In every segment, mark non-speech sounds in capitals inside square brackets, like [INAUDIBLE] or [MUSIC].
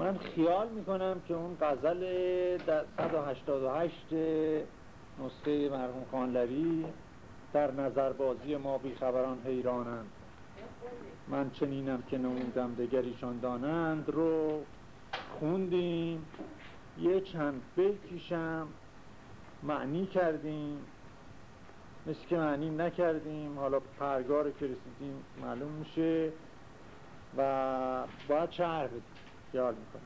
من خیال می‌کنم که اون غزل 188 نسخه مرحوم خانلری در نظربازی ما بیخبران حیرانند. من چنینم که نمودم دگریشان دانند رو. خوندیم. یه چند بیتیشم معنی کردیم. مثل که معنی نکردیم. حالا پرگار که رسیدیم معلوم میشه و باید شهر بدیم. خیال می‌کنم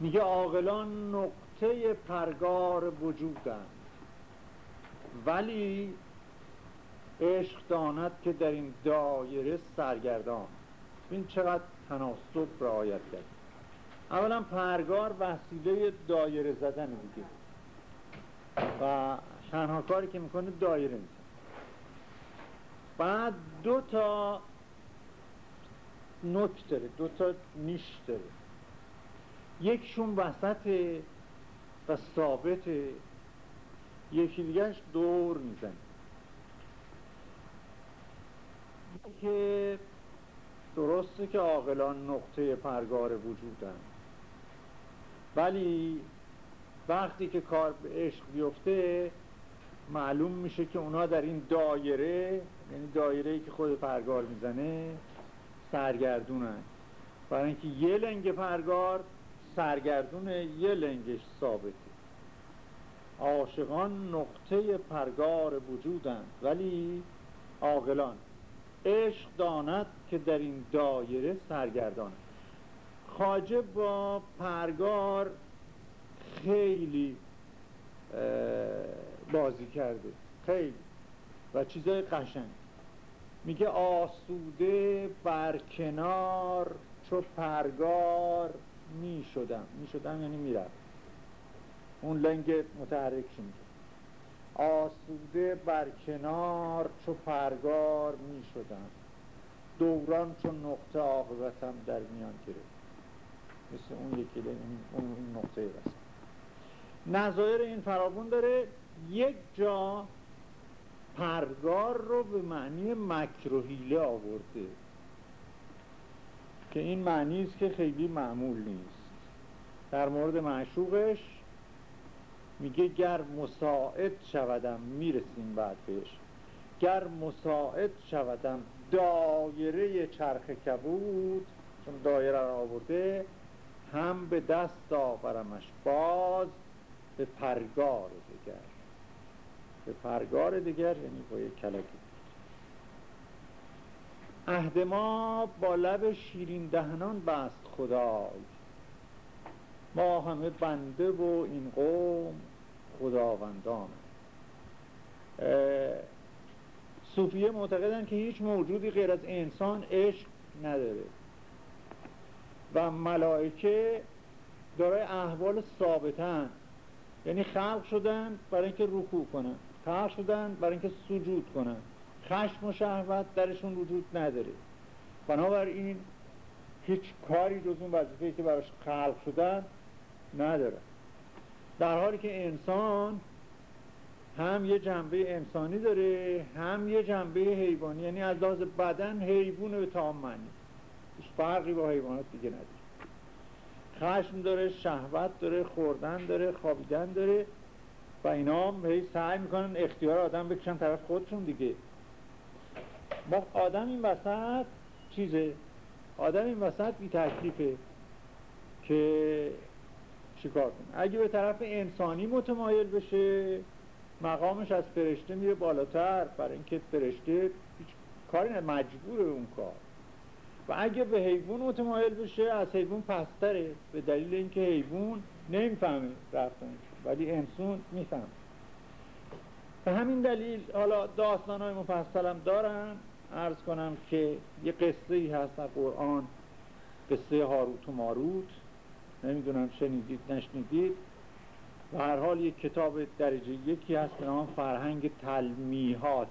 میگه عاقلان نقطه پرگار وجودند. ولی عشق داند که در این دایره سرگردان. این چقدر تناسب رعایت کرد. اولا پرگار وسیله دایره زدن دیگه و تنها کاری که می‌کنه دایره میزن بعد دو تا نک داره دو تا نیش داره. یکشون وسط و ثابته یکی دیگهش دور می‌زنه. که درسته که عاقلان نقطه پرگار وجودن. ولی وقتی که کار به عشق بیفته معلوم میشه که اونا در این دایره یعنی دایره ای که خود پرگار می‌زنه سرگردونن برای اینکه یه لنگ پرگار سرگردون یه لنگش ثابته. عاشقان نقطه پرگار وجودند ولی عاقلان. عشق داند که در این دایره سرگردان. خاجه با پرگار خیلی بازی کرده. خیلی. و چیزای قشنگ. میگه آسوده بر کنار چو پرگار می‌شدم. می‌شدم یعنی می‌رفت. اون لنگ متحرک میگه آسوده بر کنار چو پرگار می‌شدم. دوران چو نقطه عاقبتم در میان گرفت. مثل اون یکی اون نقطه بست نظایر این فرابون داره. یک جا پرگار رو به معنی مکر و حیله آورده که این معنی است که خیلی معمول نیست. در مورد معشوقش میگه گر مساعد شودم می‌رسیم بعد بهش. گر مساعد شودم دایره چرخ کبود چون دایره رو آورده هم به دست آورمش باز به پرگار دیگر به پرگار دیگر یعنی با یک کلکی. عهد ما با لب شیرین دهنان بست خدای. ما همه بنده و این قوم خداوندان. صوفیه معتقدن که هیچ موجودی غیر از انسان عشق نداره. و ملائکه دارای احوال ثابتن. یعنی خلق شدن برای اینکه رکوع کنن. خلق شدن برای اینکه سجود کنن. خشم و شهوت درشون وجود نداره. بنابراین هیچ کاری جز اون وظیفه‌ای که براش خلق شدن نداره. در حالی که انسان هم یه جنبه انسانی داره هم یه جنبه حیوانی. یعنی از لحاظ بدن حیوان به تمام معنی. فرقی با حیوانات دیگه نداره. خشم داره شهوت داره خوردن داره خوابیدن داره. و اینا هم سعی می‌کنن اختیار آدم بکشن طرف خودشون دیگه. ما آدم این وسط چیزه؟ آدم این وسط بی تکلیفه که چیکار کنه؟ اگه به طرف انسانی متمایل بشه مقامش از فرشته میره بالاتر برای اینکه فرشته هیچ کاری نه مجبور اون کار. و اگه به حیوان متمایل بشه از حیوان پستره به دلیل اینکه حیوان نمی‌فهمه رفتنش. ولی انسان میفهم به همین دلیل حالا داستان های مفصلم دارن عرض کنم که یه قصه ای هست در قرآن. قصه هاروت و ماروت. نمی‌دونم شنیدید نشنیدید. و هر حال یک کتاب درجه یکی هست به نام فرهنگ تلمیحات.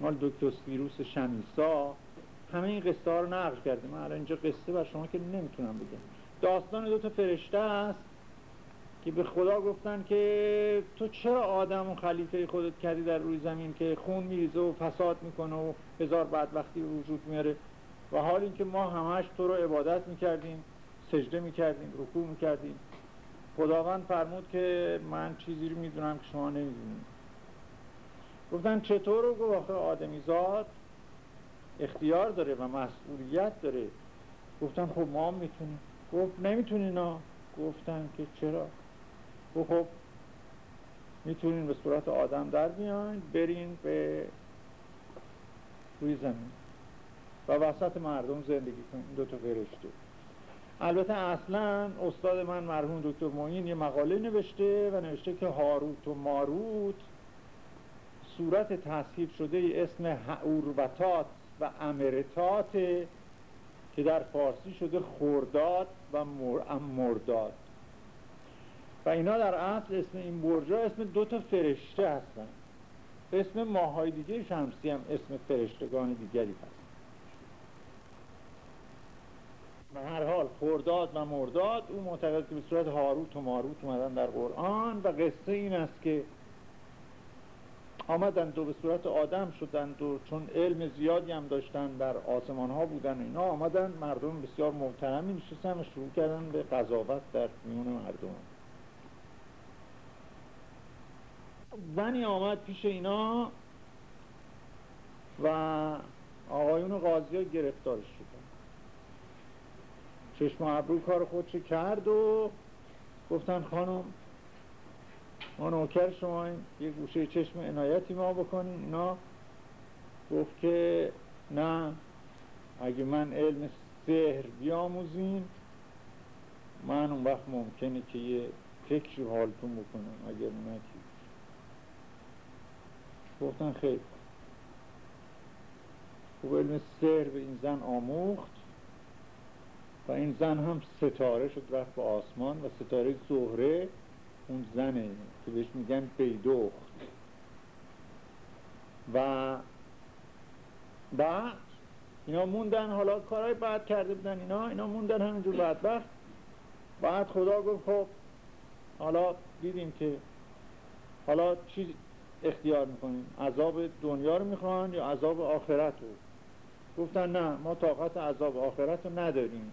مال دکتر سیروس شمیسا. همه این قصه ها رو نقل کرده من الان اینجا قصه بر شما که نمی‌تونم بگم. داستان دو تا فرشته است. که به خدا گفتن که تو چرا آدم و خلیفه خودت کردی در روی زمین که خون میریزه و فساد می‌کنه و هزار بدبختی وجود میاره؟ و حال اینکه ما همش تو رو عبادت می‌کردیم سجده می‌کردیم رکوع می‌کردیم. خداوند فرمود که من چیزی رو می‌دونم که شما نمی‌دونید. گفتن چطور رو؟ گفت آخه آدمی زاد اختیار داره و مسئولیت داره. گفتن خب ما هم می‌تونیم. گفت نمی‌تونی نا گفتن که چرا؟ گفت خب می‌تونین به صورت آدم در بیاین برین به روی زمین و وسط مردم زندگی کنین. دو تا فرشته البته اصلا استاد من مرحوم دکتر معین یه مقاله نوشته و نوشته که هاروت و ماروت صورت تصحیف شده اسم هعوروتات و امرتات که در فارسی شده خورداد و مرداد. اینا در اصل اسم این برجا اسم دو تا فرشته هستن. اسم ماهای دیگه شمسی هم اسم فرشتگان دیگری هست. به هر حال خورداد و مرداد او معتقد که به صورت هاروت و ماروت اومدن در قرآن و قصه این است که آمدند و به صورت آدم شدند و چون علم زیادی هم داشتن در آسمان ها بودن اینا آمدن مردم بسیار محترمی نشستن و شروع کردن به قضاوت در میون مردم. زنی آمد پیش اینا و آقایون قاضی ها گرفتارش شدن چشم ابرو کار خودش کرد و گفتن خانم ما نوکر شما این یه گوشه چشم عنایتی ما بکنین. اینا گفت که نه اگه من علم سهر بیاموزین من اون وقت ممکنه که یه فکری حالتون بکنم. اگر نکی گفتن خیلی خوب علم سهر به این زن آموخت و این زن هم ستاره شد رفت به آسمان و ستاره زهره اون زنه که بهش میگن بیدخت. و بعد اینا موندن حالا کارهای بعد کرده بودن اینا اینا موندن همینجور بدبخت. بعد خدا گفت خب حالا دیدیم که حالا چی اختیار می‌کنیم. عذاب دنیا رو می‌خوان یا عذاب آخرت رو؟ گفتن نه ما طاقت عذاب آخرت رو نداریم.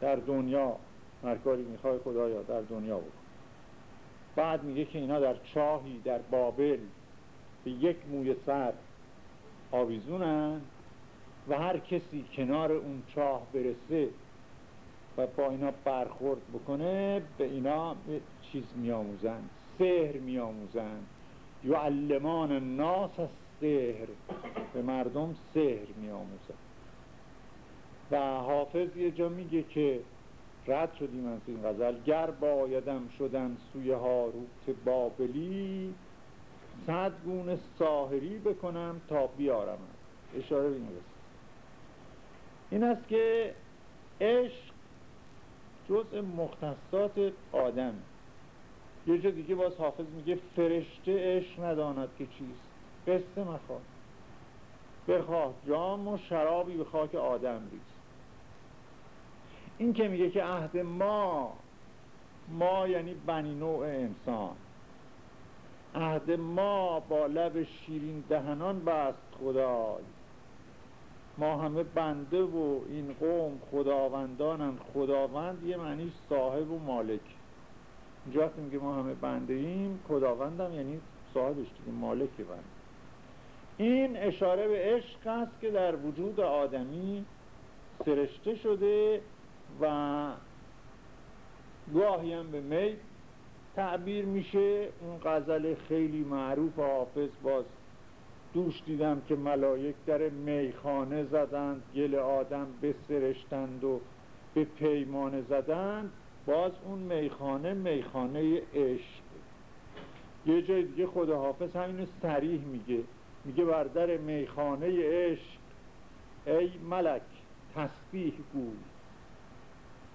در دنیا هر کاری می‌خوای خدایا در دنیا بود بعد میگه که اینا در چاهی در بابل به یک موی سر آویزونن و هر کسی کنار اون چاه برسه و با اینا برخورد بکنه به اینا چیز میآموزن سهر میآموزن. یعلمان الناس از سهر به مردم سهر میآموزن و حافظ یه جا میگه که رد شدیم از این غزل. گر بایدم شدن سوی هاروت بابلی صد گونه ساهری بکنم تا بیارم. اشاره بین این است که عشق جزء مختصات آدم. یه جا دیگه باز حافظ میگه فرشته عشق نداند که چیست. قصه مخواه. بخواه جام و شرابی به خاک آدم ریز. این که میگه که عهد ما ما یعنی بنی نوع انسان. عهد ما با لب شیرین دهنان بست خدای. ما همه بنده و این قوم خداوندانن خداوند یه معنی صاحب و مالک. اینجا وقتی میگه ما همه بنده ایم. خداوندم یعنی صاحبش دیگه مالک بنده این اشاره به عشق است که در وجود آدمی سرشته شده و گاهی هم به می تعبیر میشه. اون غزل خیلی معروف حافظ باز دوش دیدم که ملائک در میخانه زدند گل آدم بسرشتند و به پیمانه زدند. باز اون میخانه میخانه عشق. یه جای دیگه خدا حافظ همینو سریح میگه. میگه بر در میخانه عشق ای ملک تسبیح گوی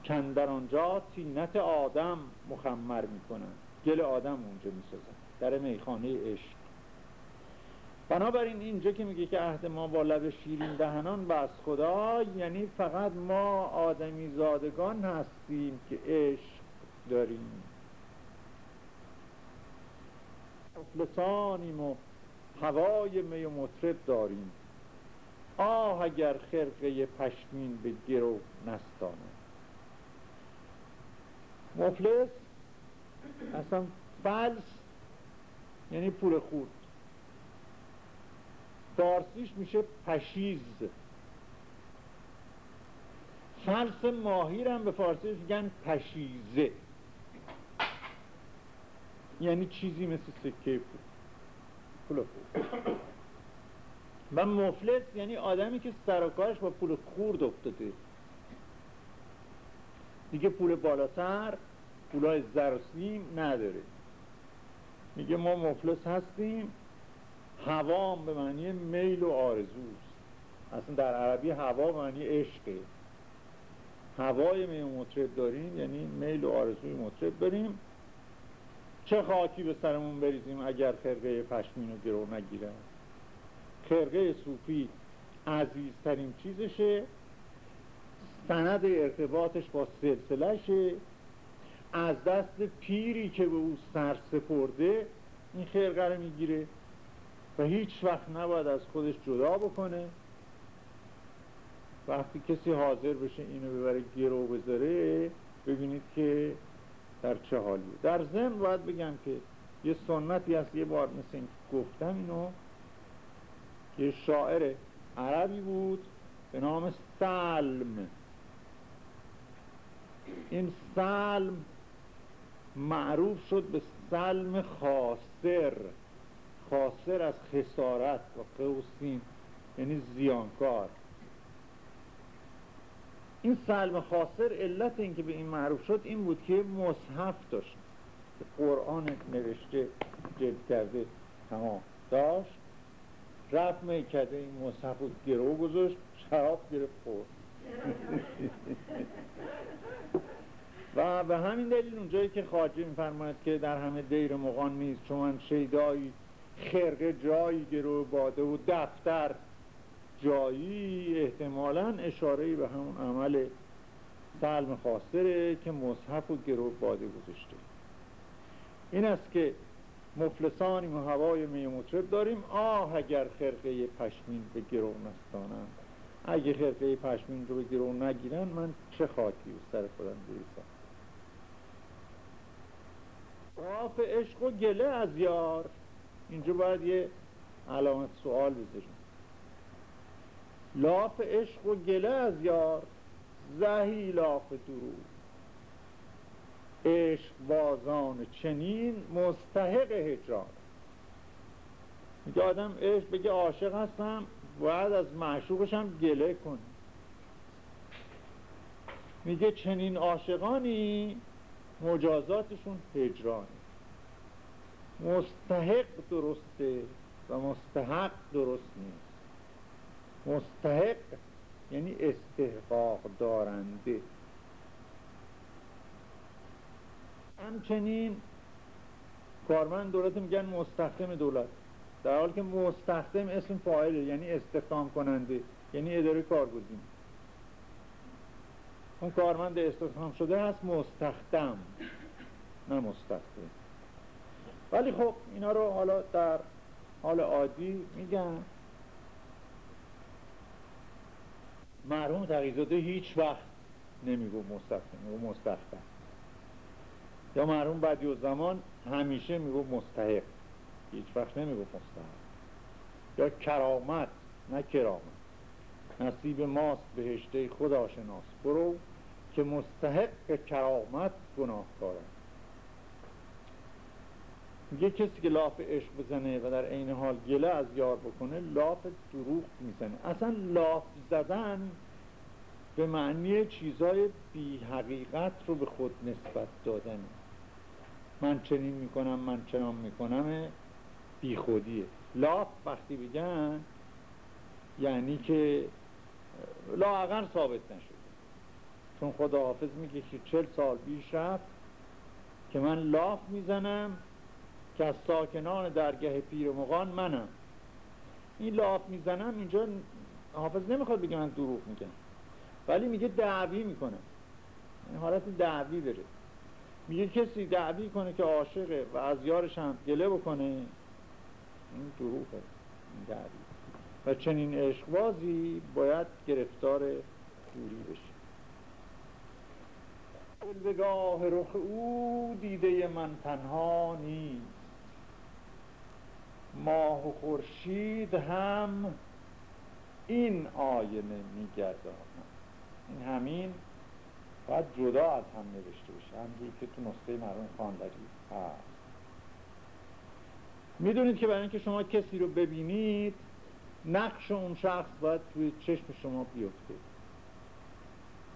کندر آنجا تینت آدم مخمر می‌کنن. گل آدم اونجا می‌سازن. در میخانه عشق. بنابراین اینجا که میگه که عهد ما با لب شیرین دهنان بس خدا یعنی فقط ما آدمی زادگان هستیم که عشق داریم. مفلسانیم و هوای می و مطرب داریم. آه اگر خرقه پشمین به گرو نستانه. مفلس اصلا فلس یعنی پول خورد فارسیش میشه پشیز. فلس ماهی هم به فارسیش میگن پشیزه. یعنی چیزی مثل سکه. پول و مفلس یعنی آدمی که سر با پول خورد افتاده. دیگه پول بالاتر پولای زرسیم نداره. میگه ما مفلس هستیم هوام به معنی میل و آرزوست. اصلا در عربی هوا به معنی عشقه هوای می مطرب داریم یعنی میل و آرزوی مطرب داریم. چه خاکی به سرمون بریزیم اگر خرقه پشمین و گرو نگیرن؟ خرقه صوفی عزیزترین چیزشه. سند ارتباطش با سلسلشه از دست پیری که به او سر سپرده این خرقه رو می‌گیره. و هیچ وقت نباید از خودش جدا بکنه. وقتی کسی حاضر بشه اینو ببره گرو بذاره ببینید که در چه حالیه. در ضمن باید بگم که یه سنتی هست یه بار مثل این گفتم اینو یه شاعر عربی بود به نام سلم. این سلم معروف شد به سلم خاسر خاسر از خسارت و قوسین یعنی زیانکار. این سلم خاسر علت اینکه به این معروف شد این بود که مصحف داشت که قرآن نوشته جلد کرده تمام داشت. رفت میکده این مصحف رو گرو گذاشت شراب گرفت خورد. [LAUGHS] و به همین دلیل اونجایی که خاجه میفرماید که در همه دیر مغان نیست چون شیدایی خرقه جایی گرو باده و دفتر. جایی احتمالا اشاره به همون عمل سلم خاصره که مصحف و گرو باده گذاشته. این است که مفلسانیم و هوای می داریم. آه اگر خرقه پشمین به گرو نستانم اگه خرقه پشمین رو به گرو نگیرن من چه خاکی سر خودم بریسم آف عشق و گله از یار. اینجا باید یه علامت سوال بذاریم لاف عشق و گله از یار زهی لاف درو عشق بازان چنین مستحق هجران. میگه آدم عشق بگه عاشق هستم باید از معشوقش هم گله کنی. میگه چنین عاشقانی مجازاتشون هجرانی. مستحق درسته و مستحق درست نیست. مستحق یعنی استحقاق دارنده. همچنین کارمند دولت میگن مستخدم دولت. در حال که مستخدم اسم فاعله یعنی استخدام کننده یعنی اداره کارگزین. اون کارمند استخدام شده هست مستخدم نه مستخدم. ولی خب اینا رو حالا در حال عادی میگن. مرحوم تقیزاده هیچ وقت نمیگو مستخدم میگو مستخدم یا مرحوم بدی و زمان همیشه میگو مستحق. هیچ وقت نمیگو مستحق. یا کرامت نه کرامت. نصیب ماست بهشته خدا شناس. برو که مستحق کرامت گناه کارد میگه کسی که لاف عشق بزنه و در عین حال گله از یار بکنه لاف دروغ می‌زنه. اصلا لاف زدن به معنی چیزای بی حقیقت رو به خود نسبت دادن من چنین می‌کنم من چنان می‌کنم بی خودیه لاف وقتی بگن یعنی که لاغر ثابت نشده. چون خدا حافظ میگه که چل سال بیش رفت که من لاف می‌زنم که از ساکنان درگه پیر مغان منم. این لاف می‌زنم اینجا حافظ نمی‌خواد بگه من دروغ میگم. ولی میگه دعوی می‌کنه. این حالت دعوی بره. میگه کسی دعوی کنه که عاشقه و از یارش هم گله بکنه این دروغه این دعوی. و چنین عشقبازی باید گرفتار دوری بشه. جلوگاه رخ او دیده من تنها نیست. ماه و خورشید هم این آینه میگردانم این همین باید جدا از هم نوشته بشه. همجوری که تو نسخه مرحوم خاندری هست. می‌دونید که برای اینکه شما کسی رو ببینید نقش اون شخص باید توی چشم شما بیفته.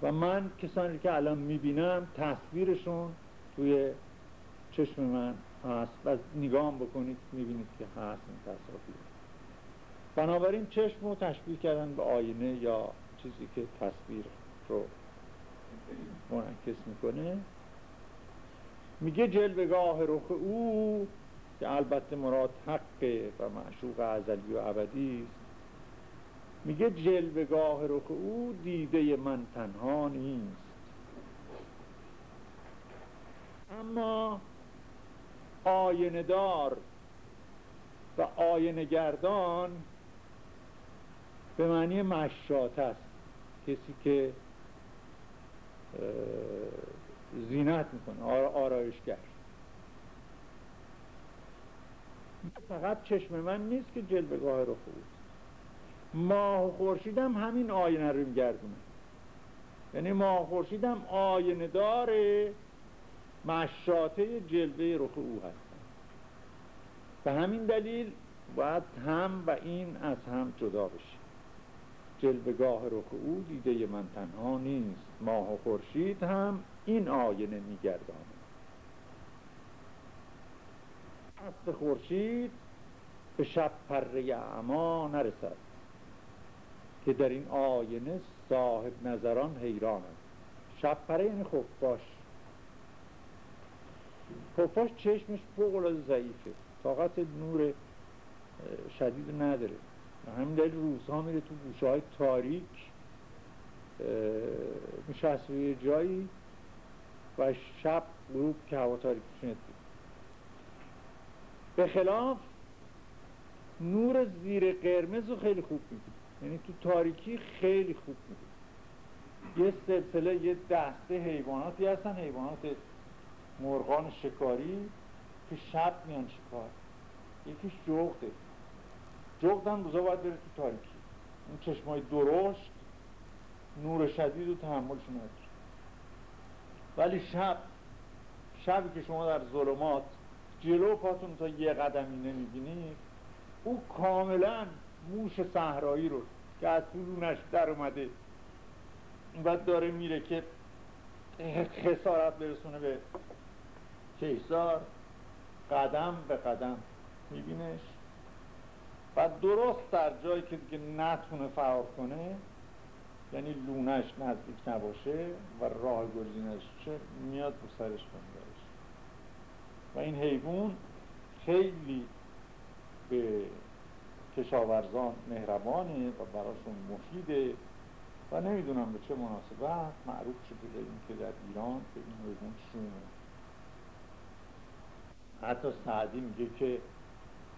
و من کسانی که الان می‌بینم تصویرشون توی چشم من هست و نگاه بکنید می‌بینید که هست این تصاویر. بنابراین چشم رو تشبیه کردن به آینه یا چیزی که تصویر رو منعکس می‌کنه. میگه جلوگاه رخ او که البته مراد حقه و معشوق ازلی و ابدی است. میگه جلوگاه رخ او دیده من تنها نیست. اما آیندار و آینه گردان به معنی مشات است. کسی که زینت می‌کنه آرایشگر. فقط چشم من نیست که جلوگاه رو خوب ماه و خورشیدم همین آینه رو میگردونه. یعنی ماه و خورشیدم آینه داره مشاته جلوه رخ او هستن. به همین دلیل باید هم و این از هم جدا بشه جلوگاه رخ او دیده من تنها نیست. ماه و خورشید هم این آینه میگردانه اصل خورشید به شب پره اعما نرسد که در این آینه صاحب نظران حیران است شب پره یعنی خفاش خفاش چشمش فوق ضعیفه. طاقت نور شدید نداره. همین دلیل روزها میره تو گوشه های تاریک میشه روی جایی و شب غروب که هوا تاریک به خلاف نور زیر قرمز رو خیلی خوب میده یعنی تو تاریکی خیلی خوب میده یه سلسله یه دسته حیواناتی هستن حیوانات مرغان شکاری که شب میان شکار. یکیش جغده. جغد هم روزا باید بره تو تاریکی. اون چشمای درشت نور شدید و تحملشون نداره. ولی شب شبی که شما در ظلمات جلو پاتون تا یه قدمی نمی‌بینید او کاملا موش صحرایی رو که از طولونش در اومده بعد داره میره که خسارت برسونه به کیسار قدم به قدم میبینش. و درست در جایی که دیگه نتونه فرار کنه یعنی لونش نزدیک نباشه و راه گزینش چه میاد رو سرش بندارش و این حیوان خیلی به کشاورزان مهربانه و براشون مفیده و نمی‌دونم به چه مناسبت معروف شده این که در ایران به این حیوان شومه. حتی سعدی میگه که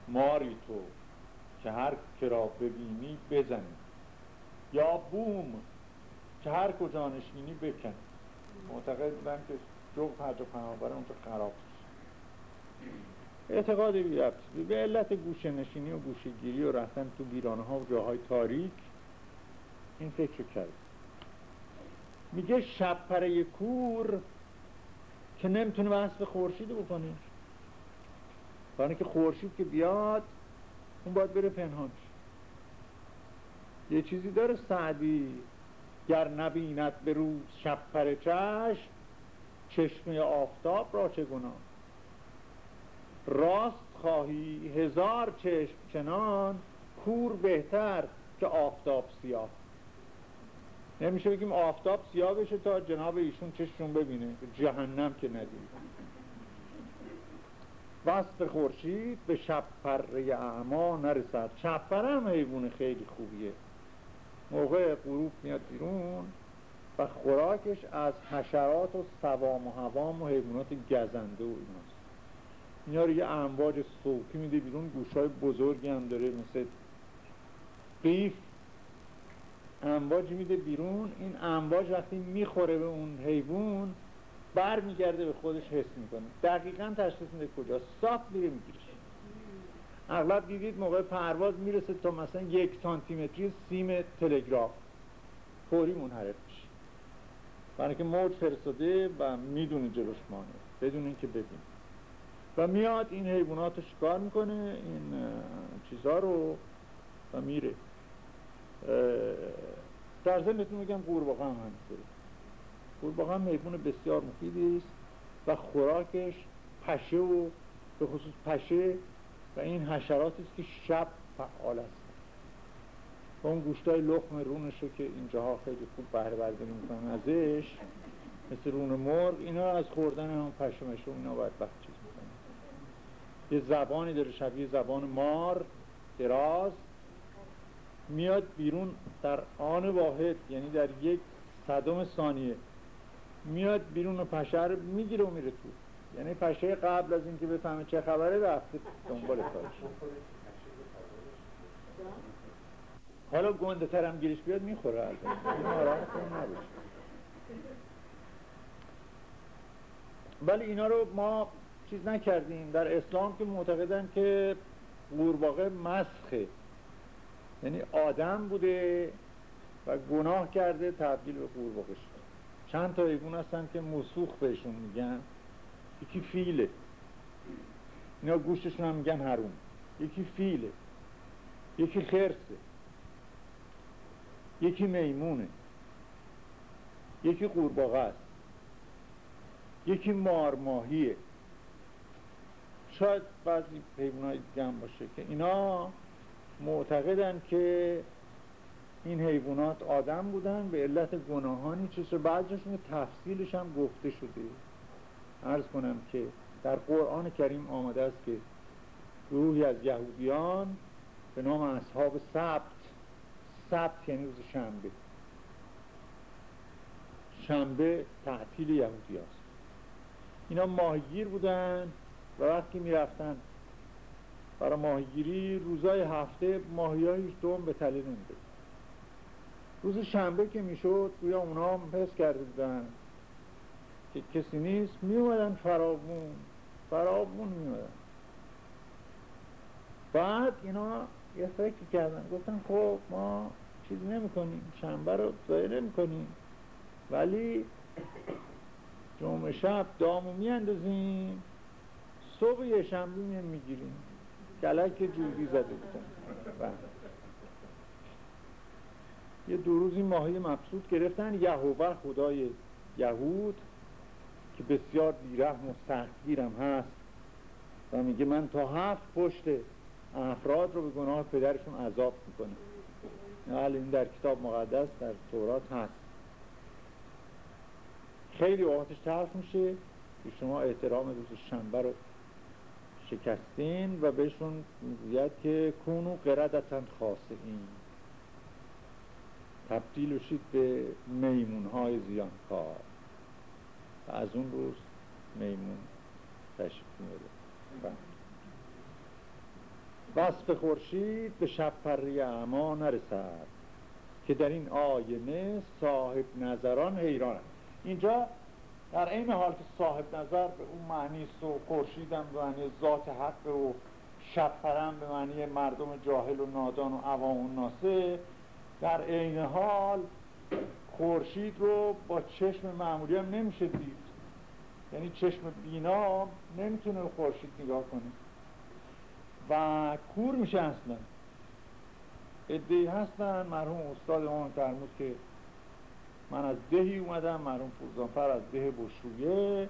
ماری تو که هر کرا ببینی بزنی. یا بوم که هر کجا نشینی بکن. معتقد بودن که جغد هر جا پناه اونجا خراب اعتقاد بی به علت گوشه نشینی و گوشه گیری و رفتن تو بیرانه ها و جاهای تاریک این فکر کرد. میگه شب پره کور که نمی‌تونه وصف خورشید بکنه برای که خورشید که بیاد اون باید بره پنهان یه چیزی داره سعدی گر نبیند به روز شب پر چشم چشمه آفتاب را چه گناه راست خواهی هزار چشم چنان کور بهتر که آفتاب سیاه. نمیشه بگیم آفتاب سیاه بشه تا جناب ایشون چشمشون ببینه جهنم که ندید وسط خورشید به شب پره اعما نرسد. شب هم حیوان خیلی خوبیه. موقع غروب میاد بیرون و خوراکش از حشرات و سوام و هوام و حیوانات گزنده و ایناست. اینا رو یه امواج صوتی میده بیرون گوشای بزرگی هم داره مثل قیف. امواج میده بیرون. این امواج وقتی می‌خوره به اون حیوان بر میگرده به خودش حس می‌کنه. دقیقا تشخیص میده کجا صاف میره میگیرش اغلب دیدید موقع پرواز می‌رسه تا مثلا یک سانتیمتری سیم تلگراف. فوری منحرف میشه. برای که موج فرستاده و می‌دونه جلوش مانه بدون اینکه ببین و میاد این حیوانات رو شکار می‌کنه این چیزها رو و میره. در ضمنتون میگم قورباغه هم همینطوره. قورباغه حیوان بسیار مفیدی است و خوراکش پشه و به خصوص پشه و این حشراتی است که شب فعال است. و اون گوشتای لخم رونش که اینجاها خیلی خوب بهره برداری می‌کنن ازش مثل رون مرغ اینا از خوردن هم پشه مشه اینا باید وقت چیز می‌کنن. یه زبانی داره شبیه زبان مار دراز میاد بیرون در آن واحد یعنی در یک صدم ثانیه. میاد بیرون پشه رو می‌گیره و میره تو. یعنی پشه قبل از اینکه بفهمه چه خبره رفته دنبال کارش. حالا گنده ترم گیرش بیاد می‌خوره البته. ولی اینا رو ما چیز نکردیم. در اسلام که معتقدن که قورباغه مسخه. یعنی آدم بوده و گناه کرده تبدیل به قورباغه چند تا ایگون هستن که مسوخ بهشون میگن. یکی فیله. اینا گوشتشون هم میگن هرون یکی فیله. یکی خرسه. یکی میمونه. یکی قورباغه است. یکی مارماهیه. شاید بعضی حیوانات دیگه هم باشه که اینا معتقدن که این حیوانات آدم بودن به علت گناهانی چیز بعضشون تفصیلش هم گفته شده. عرض کنم که در قرآن کریم آمده است که روحی از یهودیان به نام اصحاب سبت سبت یعنی روز شنبه. شنبه تعطیل یهودی است اینا ماهیگیر بودن و وقتی می‌رفتن برای ماهیگیری روزای هفته ماهی دوم به تله نمیده روز شنبه که می‌شد گویا اونا هم حس کرده بودن که کسی نیست می اومدن فرابون فرابون می بعد اینا یه فکر کردن. گفتن خب ما چیز نمی کنیم شنبه رو ضایع نمی کنیم ولی جمعه شب دامو می اندازیم صبح یه شنبه می می‌گیریم. گلک جودی زده بودن. بله. یه دو روزی ماهی مبسوط گرفتن. یهوه خدای یهود که بسیار بیرحم و سختگیرم هست و میگه من تا هفت پشت افراد رو به گناه پدرشون عذاب می‌کنه حال این در کتاب مقدس در تورات هست. خیلی اوقاتش تلخ میشه که شما احترام روز شنبه رو شکستین و بهشون می‌گوید که کونو قردتن خاصه این تبدیل شید به میمون های زیانکار. و از اون روز میمون تشریف میده وصف خورشید به شب پری اما نرسد که در این آینه صاحب نظران حیران اینجا در این حال که صاحب نظر به اون معنی و خورشیدم به معنی ذات حق و شب به معنی مردم جاهل و نادان و عوام و ناسه در عین حال خورشید رو با چشم معمولی هم نمیشه دید. یعنی چشم بینا نمی‌تونه خورشید نگاه کنه. و کور میشه اصلا. ادهی هستن مرحوم استاد ما فرمود که من از دهی اومدم مرحوم پوزانفر از ده بشرویه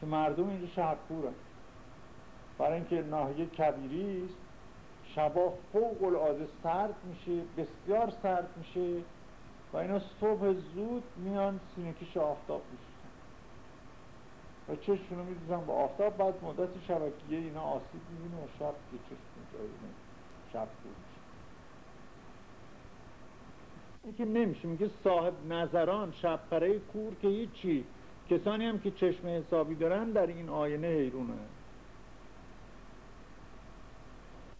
که مردم اینجا شهر کورن برای اینکه ناحیه کبیری است شبا فوق العاده سرد میشه بسیار سرد میشه و اینا صبح زود میان سینکیش آفتاب میشه و چشمشون رو میدوزن با آفتاب بعد مدت شبکیه اینا آسیب می‌بینه و شب که چشم شب بود نمیشه میگه صاحب نظران شب کور که هیچی کسانی هم که چشم حسابی دارن در این آینه حیرونه.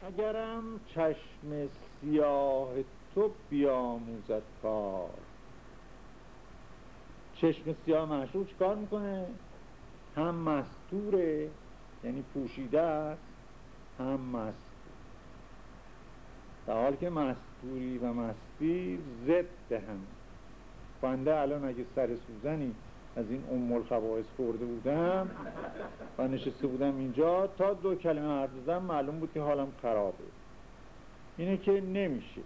اگرم چشم سیاه تو بیاموزد کار. چشم سیاه معشوق کار می‌کنه؟ هم مستوره یعنی پوشیده است هم مست در حال که مستوری و مستی ضد هم. بنده الان اگه سر سوزنی از این ام الخبائث خورده بودم و نشسته بودم اینجا تا دو کلمه حرف زدم معلوم بود که حالم خرابه. اینه که نمیشه.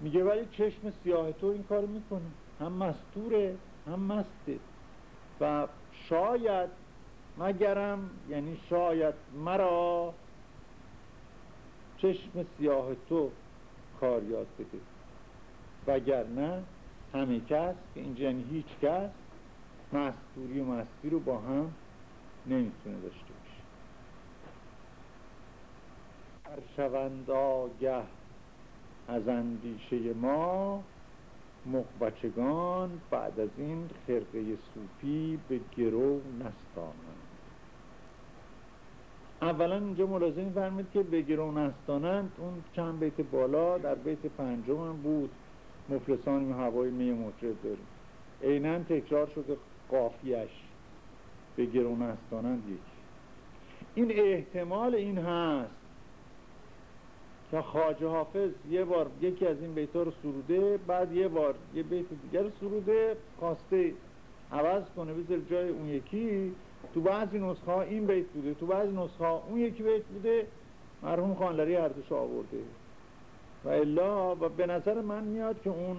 میگه ولی چشم سیاه تو این کار می‌کنه. هم مستوره هم مسته. و شاید مگرم یعنی شاید مرا چشم سیاه تو کار یاد بده. وگرنه همه کس که اینجا یعنی هیچ کس مستوری و مستی رو با هم نمی‌تونه داشته باشه. هر شوند آگه از اندیشه ما مقبچگان بعد از این خرقه صوفی به گرو نستانند. اولا اینجا ملازم فرمید که به گرو نستانند. اون چند بیت بالا در بیت پنجم هم بود. مفلسان هوای می مطرب داریم. عینا تکرار شده قافیش به گرون استانند یک. این احتمال این هست که خاجه حافظ یه بار یکی از این بیتا رو سروده بعد یه بار یه بیت دیگر سروده خواسته عوض کنه بذار جای اون یکی. تو بعضی نسخه این بیت بوده تو بعضی نسخه اون یکی بیت بوده. مرحوم خانلری هر آورده. و الا و به نظر من میاد که اون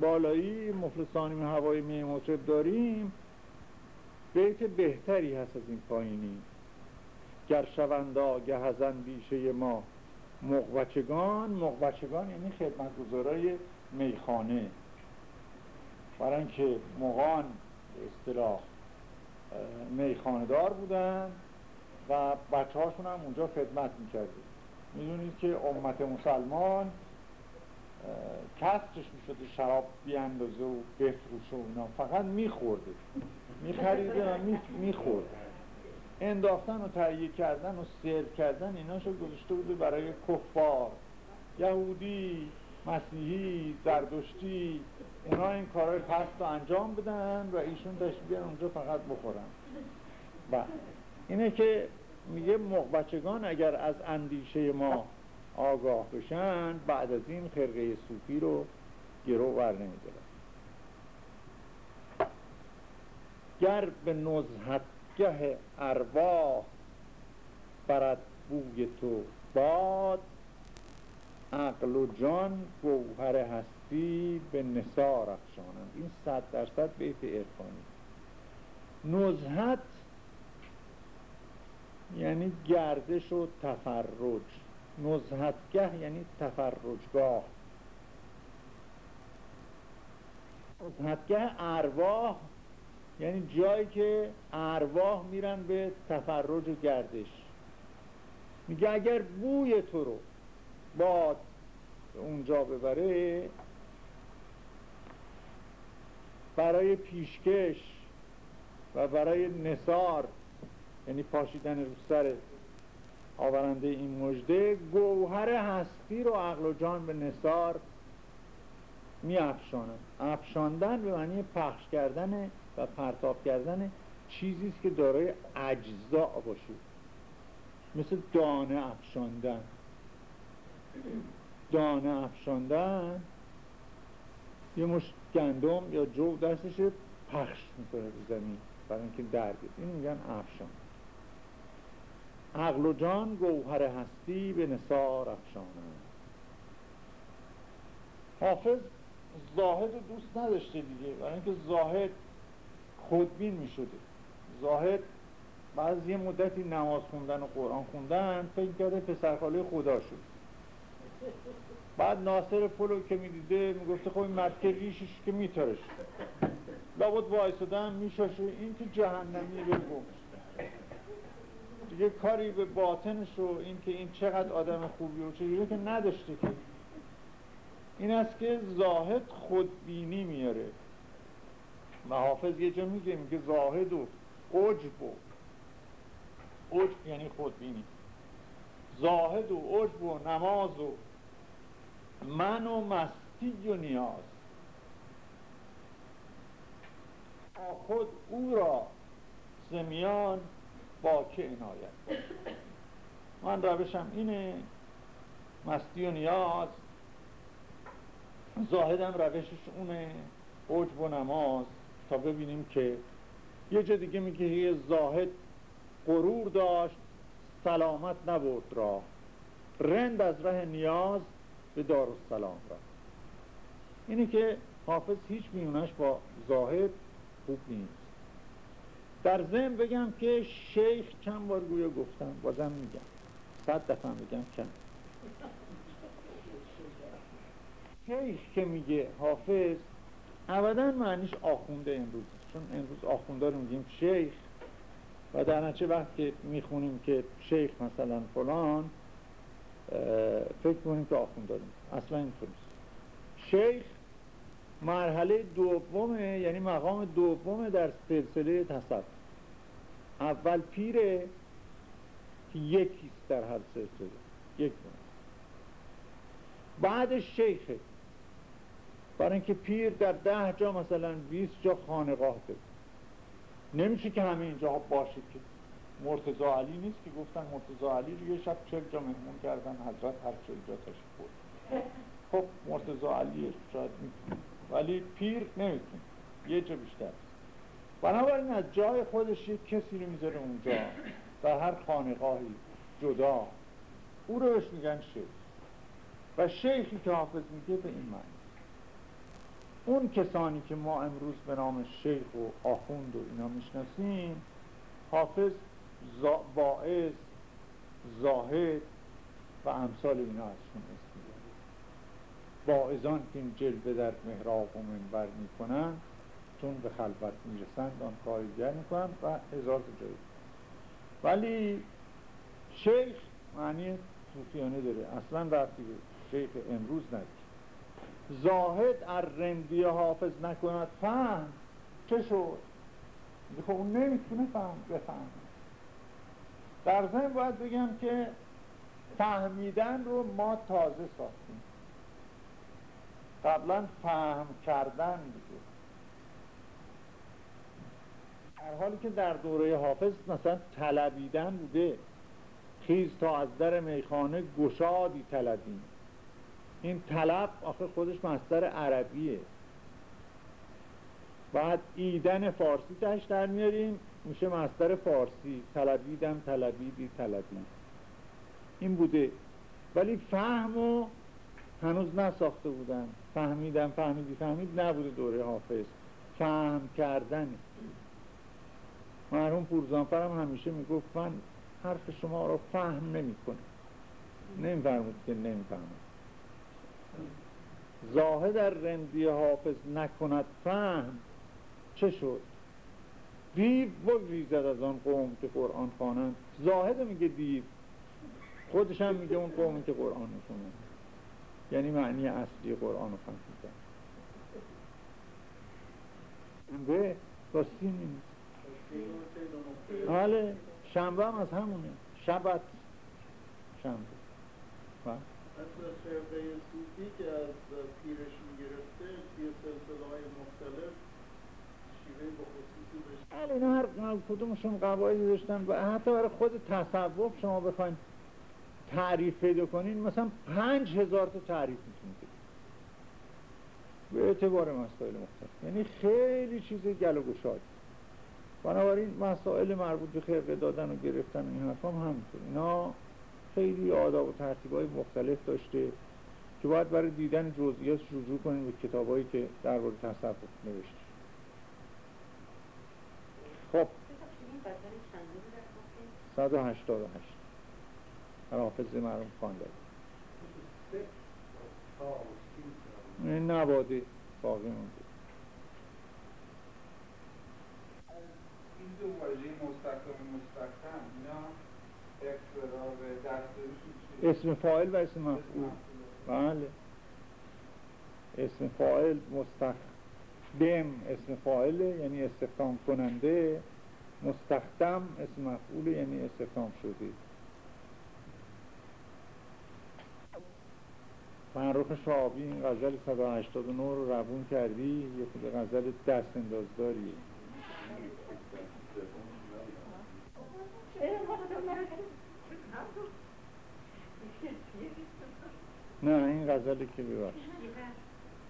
بالایی مفلسانی هوای می داریم. بیت بهتری هست از این پایینی. گر شوند آگه از اندیشه ما مقبچگان مقبچگان یعنی خدمتگزارای میخانه. برای اینکه مغان اصطلاح میخانه دار بودن و بچه هاشون هم اونجا خدمت می‌کرده می‌دونید که امت مسلمان کسرش می‌شده شراب بیاندازه و بفروشه و اینا. فقط میخورده. میخریده و میخورده. انداختن و تهیه کردن و سرو کردن ایناشو گذاشته بوده برای کفار. یهودی مسیحی زردشتی اونا این کارهای پست رو انجام بدن و ایشون داشت بیان اونجا فقط بخورن. و اینه که میگه مقبچگان اگر از اندیشه ما آگاه بشن بعد از این خرقه صوفی رو گرو ور نمیدارن گر به نزهتگه ارواح برد بوی تو باد عقل و جان گوهر هستی به نصار افشانند. این صد درصد بیت ارفانی نزهت یعنی گردش و تفرج. نزهتگه یعنی تفرجگاه. نزهتگه ارواح یعنی جایی که ارواح میرن به تفرج و گردش. میگه اگر بوی تو رو باد اونجا ببره برای پیشکش و برای نصار یعنی پاشیدن رو سر آورنده این مجده گوهر هستی رو عقل و جان به نصار می افشانن افشاندن به معنی پخش کردن و پرتاب کردن چیزی است که دارای اجزا باشه مثل دانه افشاندن. دانه افشاندن یه مش گندم یا جو دستش پخش می‌کنه زمین. برای اینکه درد این میگن افشان. عقل و جان گوهر هستی به نصار افشانند. حافظ زاهد رو دوست نداشته دیگه. برای اینکه زاهد خودبین می شده زاهد بعد یه مدتی نماز خوندن و قرآن خوندن فکر کرده پسرخاله خدا شد. بعد ناصر پلو که می‌دیده می‌گفته خب این مرد که ریشش که میتارش لابد وایسادن میشاشه این که جهنمی به دیگه کاری به باطنش رو این که این چقدر آدم خوبی و چه که نداشته که. این است که زاهد خودبینی میاره. و حافظ یه جا میگه میگه زاهد و عجب و عجب یعنی خودبینی. زاهد و عجب و نماز و من و مستی و نیاز. خود او را زمیان با که عنایت من روشم اینه مستی و نیاز. زاهدم روشش اونه عجب و نماز. تا ببینیم که یه جا دیگه میگه یه زاهد غرور داشت سلامت نبرد را. رند از ره نیاز به دارالسلام را. اینه که حافظ هیچ میونش با زاهد خوب نیست. در ذهن بگم که شیخ چند بار گویا گفتم بازم میگم. صد دفعه بگم چند شیخ که میگه حافظ ابدا معنیش آخونده امروز. چون امروز آخونده رو میگیم شیخ. و در نچه وقت که می‌خونیم که شیخ مثلا فلان فکر کنیم که آخونده داریم اصلا اینطور شیخ مرحله دومه یعنی مقام دومه در سلسله تصف اول پیره که یکیست در هر سلسله یک بعدش شیخه برای اینکه پیر در ده جا مثلا 20 جا خانقاه داره نمیشه که همه اینجا باشه که مرتضا علی نیست که گفتن مرتضا علی رو یه شب چل جا مهمون کردن حضرت هر چل جا تشریف بود خب مرتضا علی شاید می‌تونه. ولی پیر نمی‌تونه. یه جا بیشتر. بنابراین از جای خودش یک کسی رو می‌ذاره اونجا. در هر خانقاهی جدا. او رو بهش میگن شیخ. و شیخی که حافظ میگه به این معنی. اون کسانی که ما امروز به نام شیخ و آخوند و اینا می‌شناسیم حافظ زا... باعث زاهد و امثال اینا ازشون اسم باعثان که این جلوه در محراب و منبر می‌کنن چون به خلوت می‌رسند آن کاری دیگر می‌کنن و هزار جایی. ولی شیخ معنی صوفیانه داره. اصلا رفتی به شیخ امروز نداره زاهد ار رندی حافظ نکند فهم چه شد؟ خب اون نمی‌تونه فهم بفهم در ضمن باید بگم که فهمیدن رو ما تازه ساختیم. قبلا فهم کردن دیگه. در حالی که در دوره حافظ مثلا طلبیدن بوده خیز تا از در میخانه گشادی طلبیم. این طلب آخه خودش مصدر عربیه. بعد ایدن فارسی تش در میاریم میشه مصدر فارسی طلبیدم طلبیدی طلبی این بوده. ولی فهم و هنوز نساخته بودن. فهمیدم فهمیدی فهمید نبوده دوره حافظ. فهم کردن. مرحوم پورزانفر همیشه می‌گفت من حرف شما را فهم نمی کنه نمیفرمود که نمی‌فهمد زاهد در رندی حافظ نکند فهم. چه شد؟ دیو بگریزد از آن قوم که قرآن خوانند. زاهد میگه دیو. خودش هم میگه اون قومی که قرآن می‌خونن یعنی معنی اصلی قرآن رو فهمیدن به راستی نیست حاله شنبه هم از همونه. شبت. شنبه. بله. از خرقه صوفی که از پیرش می‌گرفته توی سلسله های مختلف شیوه بخصوصی داشته بله اینا هر کدومشون قواعدی داشتن و حتی برای خود تصوف شما بخواین تعریف پیدا کنین مثلا پنج هزار تا تعریف می‌تونید به اعتبار مسائل مختلف. یعنی خیلی چیز گل و گشاد بنابراین مسائل مربوط به خرقه دادن و گرفتن این حرف هم همینطور. اینا خیلی آداب و ترتیب های مختلف داشته که باید برای دیدن جزئیات رجوع کنیم به کتابایی که در مورد تصوف نوشته. خب. 188 در حافظ مرحوم خانده نباده باقی مونده. دو واژه مستخدم مستخدم اینا اسم فاعل و اسم مفعول بله. اسم فاعل مستخدم اسم فاعل یعنی استخدام کننده. مستخدم اسم مفعول یعنی استخدام شده. فرخ شعبی این غزل 189 رو روون کردی. یه خود غزل دست اندازداریه نه این غزلی که ببخش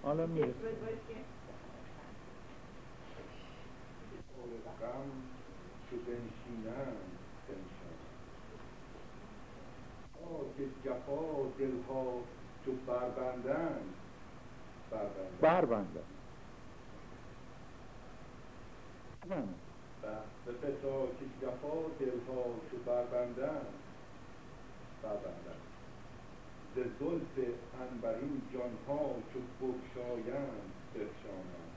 حالا می‌رسه که جفا دلها چو بربندند بربندند بربنده به فتا که جفا دلها چو بربندند بربندند ز زلف عنبرین جانها چو بگشایند بفشانند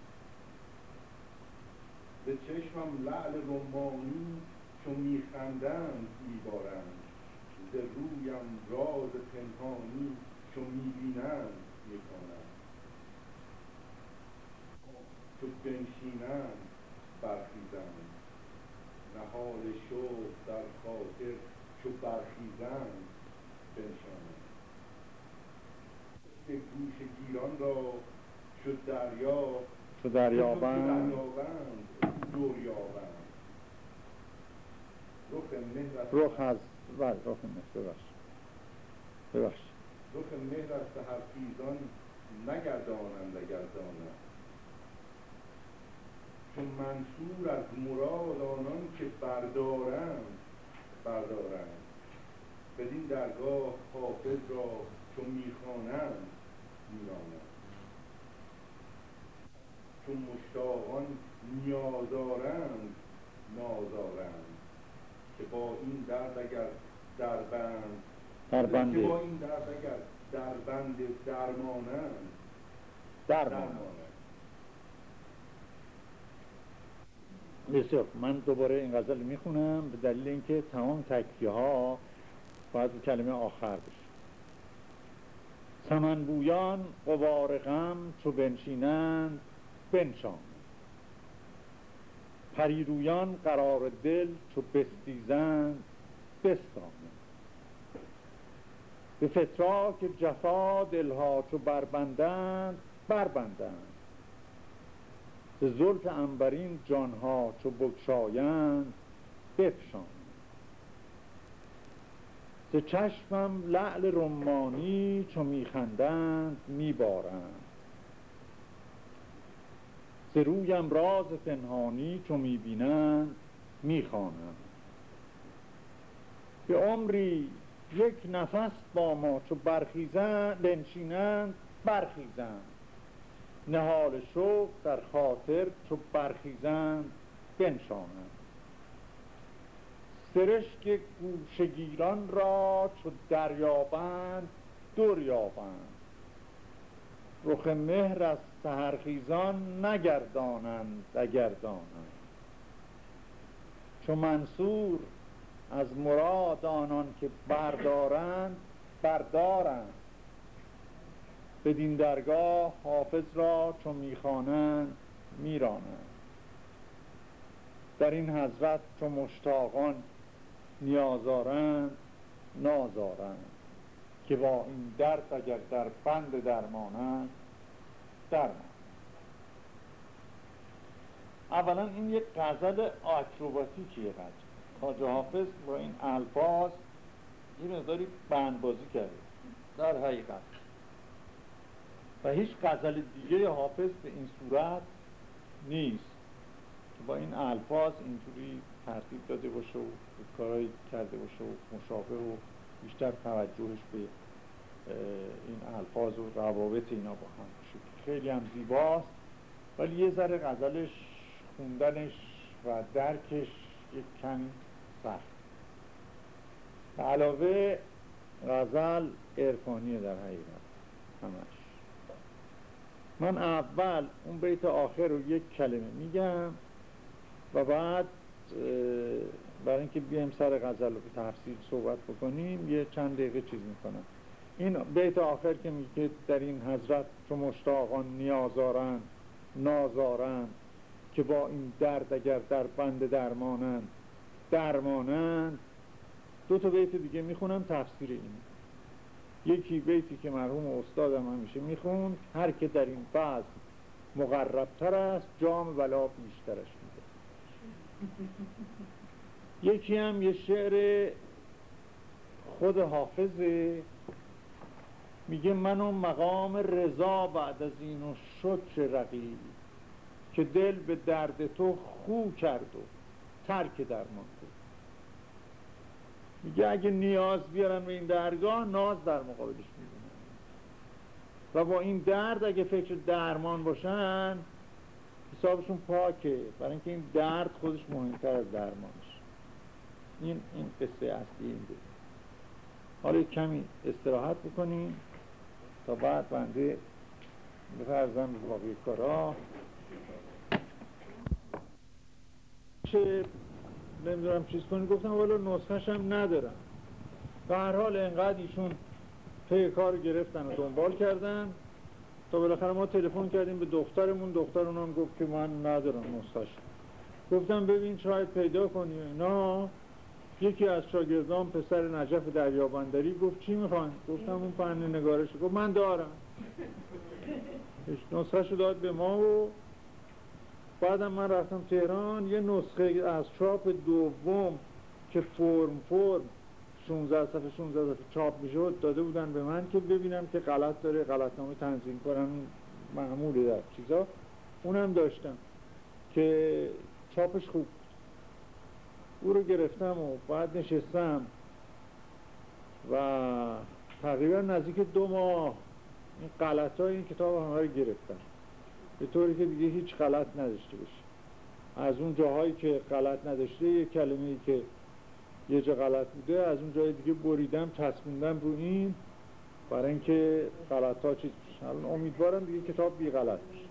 به چشمم لعل رمانی چو میخندند میبارند. ز رویم راز پنهانی چو می‌بینند می‌کنند چو بنشینند برخیزند. نهال شوق در خاطر چو برخیزند بنشانند. گوش گیران را چو دریا. تو دریابند. دریابند. دور یابند رخ مهر از بله رخ مهر ببخش ببخش رخ مهر از سحرخیزان نگردانند اگر دانند چون منصور از مراد آنان که بردارند بردارند. بدین درگاه حافظ را چون می‌خوانند میرانند چون مشتاقان نیازارند نازارند که با این درد اگر دربند در که با این درد اگر دربند درمانند در درمانند. بسیار. من دوباره این غزل می‌خونم به دلیل اینکه تمام تکیه ها باید کلمه آخر بشه. سمنبویان قوار غم چو بنشینند بنشانند پریرویان قرار دل چو بستیزند بستانند به فتراک جفا دلها چو بربندند بربندند. به زلف انبرین جانها چو بگشایند بفشانند ز چشمم لعل رمانی چو میخندند میبارند ز رویم راز پنهانی چو می‌بینند می‌خوانند به عمری یک نفس با ما چو برخیزند بنشینند برخیزند. نهال شوق در خاطر چو برخیزند بنشانند. سرشک گوشگیران را چو دریابند دریابند. رخ مهر از سهرخیزان نگردانند اگردانند چو منصور از مراد آنان که بردارند بردارند. بدین درگاه حافظ را چو می‌خوانند میرانند. در این حضرت چو مشتاقان نیازارند نازارند. که با این درد اگر در بند درمانند درمانند. اولا این یک غزل آکروباتیکیه غزل خواجه حافظ با این الفاظ یه مقداری بندبازی کرده. در حقیقت. و هیچ غزل دیگه حافظ به این صورت نیست. که با این الفاظ اینجوری ترتیب داده باشه و کارهایی کرده باشه و مشابه و بیشتر توجهش به این الفاظ و روابط اینا با هم باشه. خیلی هم زیباست ولی یه ذره غزلش خوندنش و درکش یک کمی سخت. علاوه غزل عرفانیه در حقیقت همش. من اول اون بیت آخر رو یک کلمه میگم و بعد برای اینکه بیایم سر غزل رو تفصیل صحبت بکنیم یه چند دقیقه چیز می‌کنم. این بیت آخر که میگه در این حضرت چو مشتاقان نیازارند نازارند که با این درد اگر در بند درمانند درمانند. دو تا بیت دیگه می‌خونم تفسیر این. یکی بیتی که مرحوم استادم همیشه می‌خوند هر که در این بعض مقربتر است جام ولا بیشترش. یکی هم یه شعر خود حافظه. میگه منو مقام رضا بعد از این و شکر رقیب که دل به درد تو خو کرد و ترک درمان کرد میگه اگه نیاز بیارن به این درگاه ناز در مقابلش می‌بینن و با این درد اگه فکر درمان باشن حسابشون پاکه. برای اینکه این درد خودش مهمتر از درمانش. این این قصه اصلی این بود. حالا کمی استراحت بکنیم تا بعد بنده بفرزم به باقی کارا. چه نمی‌دونم چیز کنی. گفتم والا نسخش هم ندارم. به هر حال انقدر ایشون پی کار گرفتن و دنبال کردن. تا بالاخره ما تلفن کردیم به دخترمون دختر اونم گفت که من ندارم نسخش گفتم ببین شاید پیدا کنی. نه. یکی از شاگردان پسر نجف دریابندری گفت چی می‌خوان؟ گفتم اون پهن نگارش. گفت من دارم. نسخه داد به ما و بعدم من رفتم تهران. یه نسخه از چاپ دوم که فرم فرم. 16 صفحه 16 صفحه چاپ می‌شد داده بودن به من که ببینم که غلط داره غلطنامه تنظیم کنم معمولی در چیزا. اونم داشتم که چاپش خوب او رو گرفتم و بعد نشستم و تقریبا نزدیک دو ماه این غلط های این کتاب همه رو گرفتم. به طوری که دیگه هیچ غلط نداشته باشه از اون جاهایی که غلط نداشته یه کلمه ای که یه جا غلط بوده از اون جای دیگه بریدم چسبوندم رو این برای اینکه غلط ها چیز بشه امیدوارم دیگه کتاب بی غلط بشه.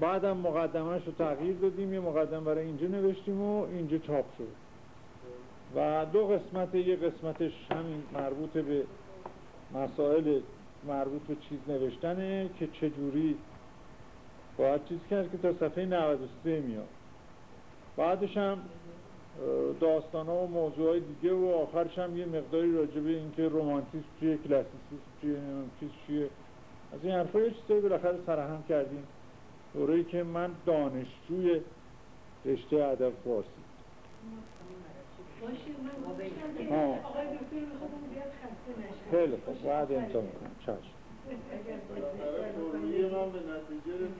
بعدم مقدمهش رو تغییر دادیم یه مقدم برای اینجا نوشتیم و اینجا چاپ شد. و دو قسمت یه قسمتش همین مربوط به مسائل مربوط به چیز نوشتنه که چجوری باید چیز کرد که تا صفحه 93 میاد. بعدش هم داستان ها و موضوع های دیگه و آخرش هم یه مقداری راجبه اینکه رومانتیسم چیه کلاسیسیسم چیه چیز چیه. از این حرفا یه چیزایی بالاخره سرهم کردیم. دوره‌ای که من دانشجوی رشته ادب فارسی. خیلی خوب بعد امتحان می‌کنم چشم.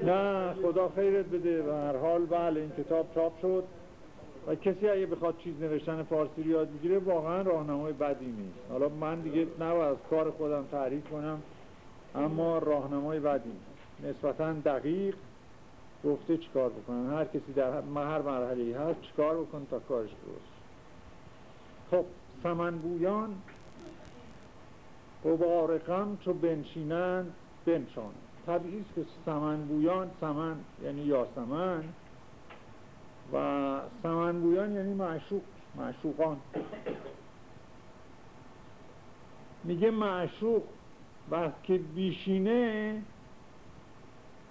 نه خدا خیرت بده. و هر حال بله این کتاب چاپ شد. و کسی اگه بخواد چیز نوشتن فارسی رو یاد بگیره واقعا راهنمای بدی نیست. حالا من دیگه نباید از کار خودم تعریف کنم اما راهنمای بدی. نسبتا دقیق گفته چیکار بکنن هر کسی در هر مرحله هست چیکار بکن تا کارش درست. خب سمنبویان قبار غم چو بنشینند بنشان. طبیعی است که سمنبویان سمن یعنی یاسمن و سمنبویان یعنی معشوق معشوقان. میگه معشوق وقتی که بیشینه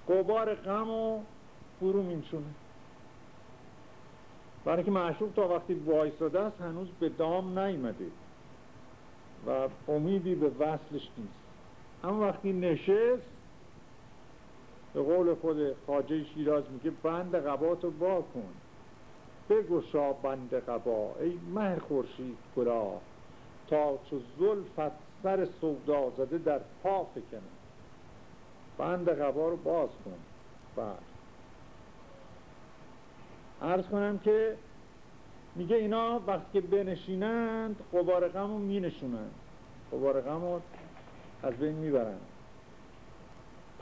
قبار غم و فرو میشونه برای که معشوق تا وقتی وایستاده است هنوز به دام نیمده و امیدی به وصلش نیست. اما وقتی نشست به قول خود خاجه شیراز میگه بند قباتو با کن. بگشا بند قبا ای مه خورشید کلاه تا چو زلفت سر سودا زده در پا فکنه بند قبا رو باز کن. بعد عرض کنم که میگه اینا وقتی که بنشینند قبار غم رو مینشونند. قبار رو از بین می‌برند.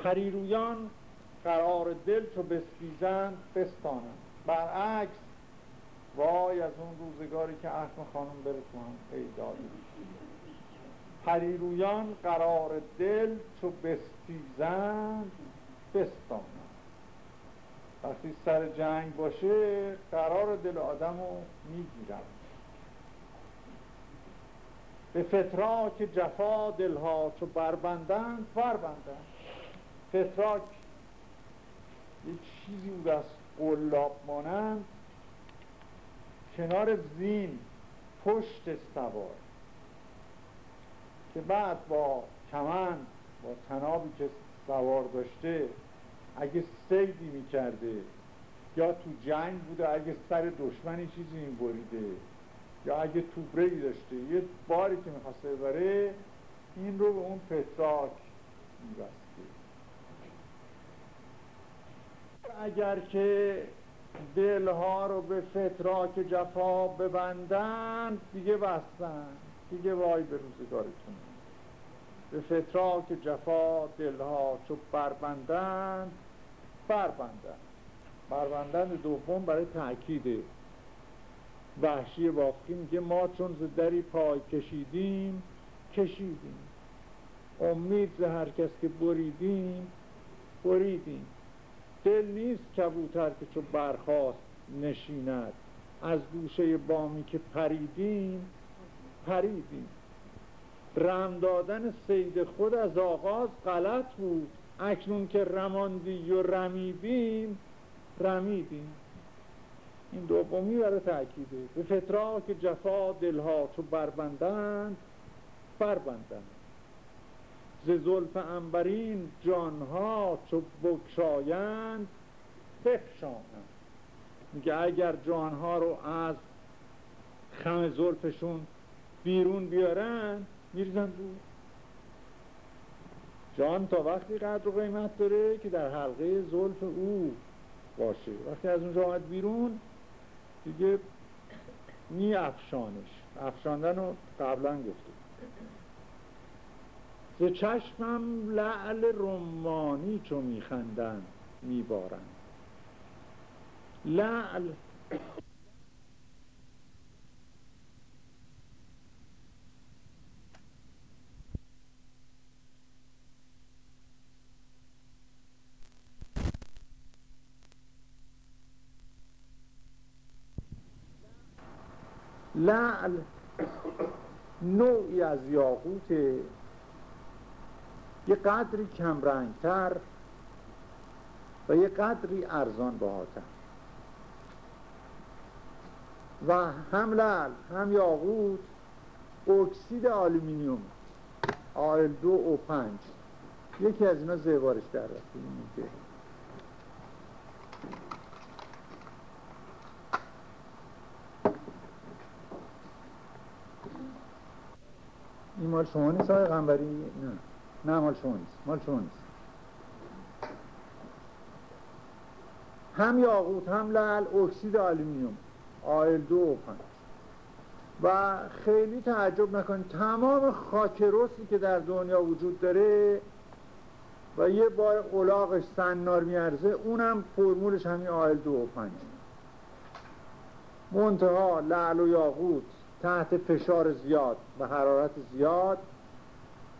پریرویان قرار دل چو بستیزند بستانند. برعکس وای از اون روزگاری که اخم خانم بره تو هم ای داد پریرویان قرار دل چو بستیزند بستانند وقتی سر جنگ باشه قرار دل آدم رو به فتراک جفا دلها چو بربندند بربندند فتراک یک چیزی بود از قلاب مانند کنار زین پشت سوار که بعد با کمند با تنابی که سوار داشته اگه سیدی می‌کرده یا تو جنگ بوده اگه سر دشمنی چیزی این بریده یا اگه توبرهی داشته یه باری که می‌خواسته ببره این رو به اون فتراک میبسته. اگر که دلها رو به فتراک جفا ببندند دیگه بستن. دیگه وای به روزگارتون. به فتراک جفا دلها چو بربندند بربندند بربندند دوم برای تأکید. وحشی بافقی میگه ما چون دری پای کشیدیم کشیدیم. امید ز هر کس که بریدیم بریدیم. دل نیست کبوتر که چو برخواست نشیند. از گوشه بامی که پریدیم پریدیم. رم دادن سید خود از آغاز غلط بود. اکنون که رماندی و رمیدیم رمیدیم. این دومی برای تأکیده. به فترا که جفا دلها چو بربندند بربندند. ز زلف انبرین جانها چو بکشایند بکشانند میگه اگر جانها رو از خم زلفشون بیرون بیارن میریزن دور جان تا وقتی قدر و قیمت داره که در حلقه زلف او باشه. وقتی از اونجا آمد بیرون دیگه می افشانش افشاندن رو قبلا گفته. ز چشمم لعل رمانی چو میخندن میبارن لعل لعل نوعی از یاقوت یه قدری کمرنگتر و یه قدری ارزان بهاتر و هم لعل هم یاقوت اکسید آلومینیوم Al دو O پنج. یکی از اینا زهوارش در رفته این مال شما نیست های غنبری؟ نه. شما نیست هم یاقوت هم لعل اکسید آلومینیوم Al دو O پنج. و خیلی تعجب نکنید تمام خاک رسی که در دنیا وجود داره و یه بار الاغش صنار میارزه اونم فرمولش همین Al دو O پنج. منتها لعل و یاقوت تحت فشار زیاد و حرارت زیاد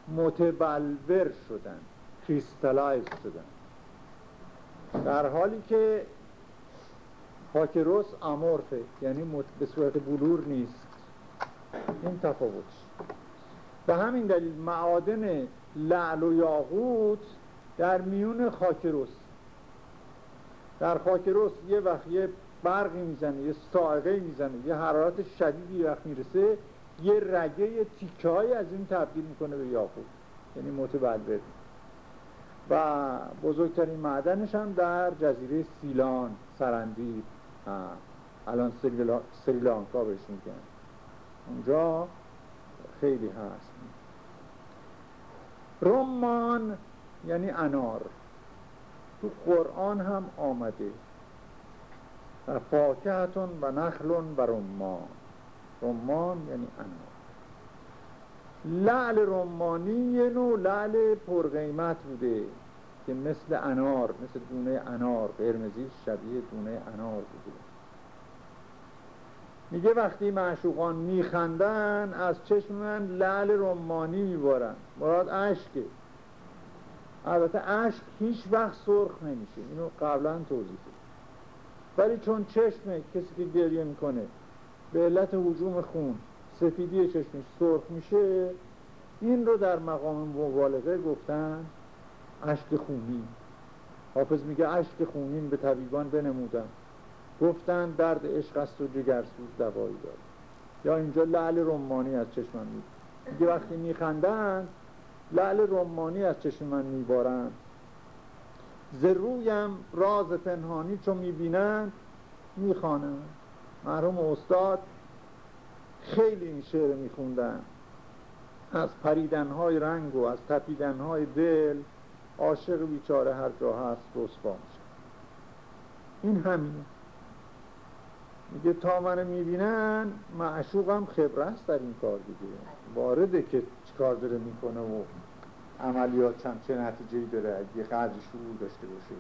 متبلور شدن کریستالایز شدن. در حالی که خاکروس آمورفه یعنی به صورت بلور نیست. این تفاوت. به همین دلیل معادن لعل و یاقوت در میون خاکروس در خاکروس یه وقت یه برقی می‌زنه یه سائقه می‌زنه یه حرارت شدیدی وقت می‌رسه یه رگه تیکه های از این تبدیل می‌کنه به یاقوت. یعنی متبلور و بزرگترین معدنش هم در جزیره سیلان سرندی الان سریلانکا بهش میگن. اونجا خیلی هست. رمان یعنی انار. تو قرآن هم آمده. فاکهتون و نخلون و رمان. رمان یعنی انار لعل رمانی یه نوع لعل پرقیمت بوده که مثل انار مثل دونه انار قرمزی شبیه دونه انار بوده. میگه وقتی معشوقان میخندن از چشم من لعل رمانی میبارن. مراد عشقه البته عشق هیچ وقت سرخ نمیشه. اینو قبلا توضیح ولی چون چشم کسی که گریه می‌کنه به علت حجوم خون سفیدی چشمش سرخ میشه این رو در مقام مبالغه گفتن عشق خونین. حافظ میگه عشق خونین به طبیبان بنمودن. گفتن درد عشق است و جگرسوز دوایی داره یا اینجا لعل رمانی از چشم من میگه وقتی میخندن لعل رمانی از چشم من میبارن ز رویم راز پنهانی چون می‌بینن می‌خوانن مرحوم استاد خیلی این شعر میخوندن. از پریدنهای رنگ و از تپیدنهای دل عاشق بیچاره هر جا هست رسوا میشه. این همینه. میگه تا منو می‌بینن معشوقم خبره است در این کار دیگه. وارده که کار داره می‌کنه و عملیات چند چه نتیجه داره. اگه قدر شعور داشته باشه.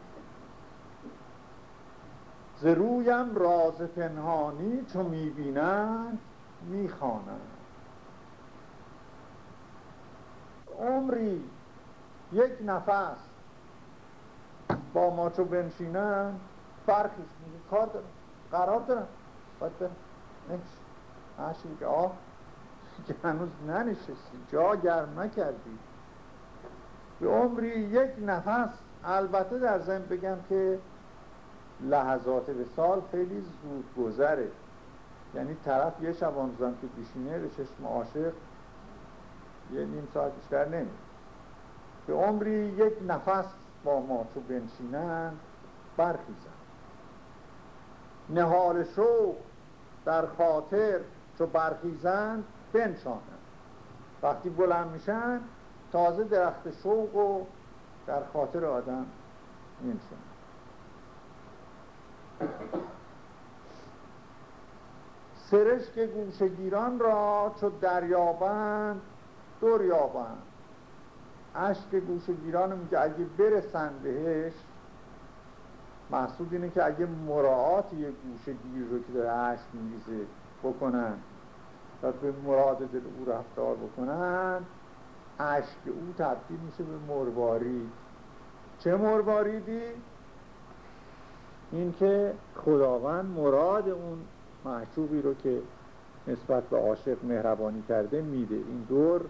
ز رویم راز پنهانی چون می‌بینن می‌خوانن عمری یک نفس با ما چو بنشینن فرقیش میگه کار دارم قرار دارم. باید برم. نمیشه. که آه. [LAUGHS] که هنوز ننشستی. جا گرم نکردی. به عمری یک نفس البته در زن بگم که لحظات به سال خیلی زود گذره. یعنی طرف یه شبان روزم که بیشینه به چشم عاشق یه نیم ساعت بیشتر نمی به عمری یک نفس با ما چو بنشینن برخیزن. نهال شوق در خاطر چو برخیزن بنشانن. وقتی بلند میشن تازه درخت شوق و در خاطر آدم میشن سرشک گوشگیران را چو دریابند دریابند عشق گوشگیران میگه اگه برسن بهش محصود اینه که اگه مراعات یه گوشگیر رو که داره عشق میریزه بکنن و به مراد دل او رفتار بکنن عشق او تبدیل میشه به مروارید چه مرواریدی؟ این که خداوند مراد اون معشوقی رو که نسبت به عاشق مهربانی کرده میده. این دور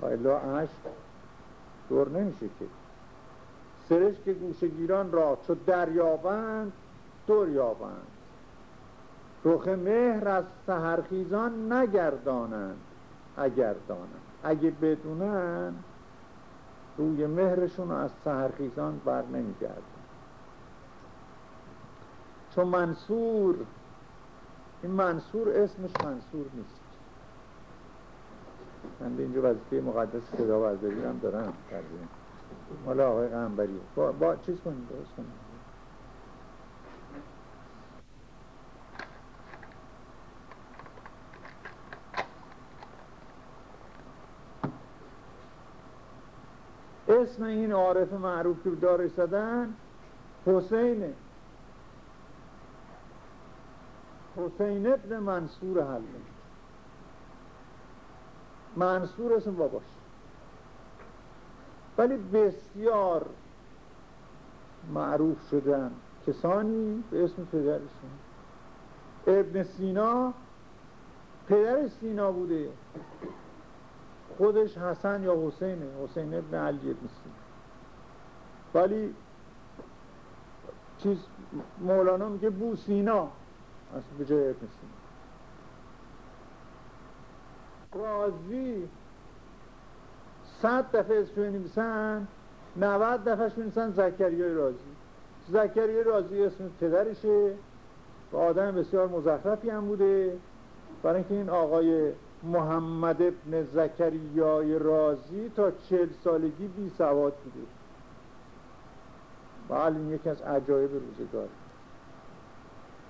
و الا عشق دور نمیشه که. سرش که گوشگیران را چو دریابند دور یابند. رخ مهر از سهرخیزان نگردانند اگر دانند اگه بدونن روی مهرشون از سهرخیزان بر نمیگردن. چون منصور این منصور اسمش منصور نیست. من به اینجا وظیفه مقدس صدا برداری هم دارم. مال آقای قنبری. با, با چیز کنیم درست کنیم. اسم این عارف معروف که داره زدن حسینه. حسین ابن منصور حلمه منصور اسم باباش. ولی بسیار معروف شدن. کسانی به اسم پدرشون ابن سینا پدر سینا بوده. خودش حسن یا حسینه. حسین ابن علی ابن سینا. ولی چیز مولانا میگه بو سینا. از به جای ابن سینا رازی صد دفعه اسمش نویسن 90 دفعه نویسن زکریای رازی. زکریای رازی اسم پدرشه. و آدم بسیار مزخرفی هم بوده. برای اینکه این آقای محمد ابن زکریای رازی تا چل سالگی بی سواد بوده. و یکی از عجایب روزگار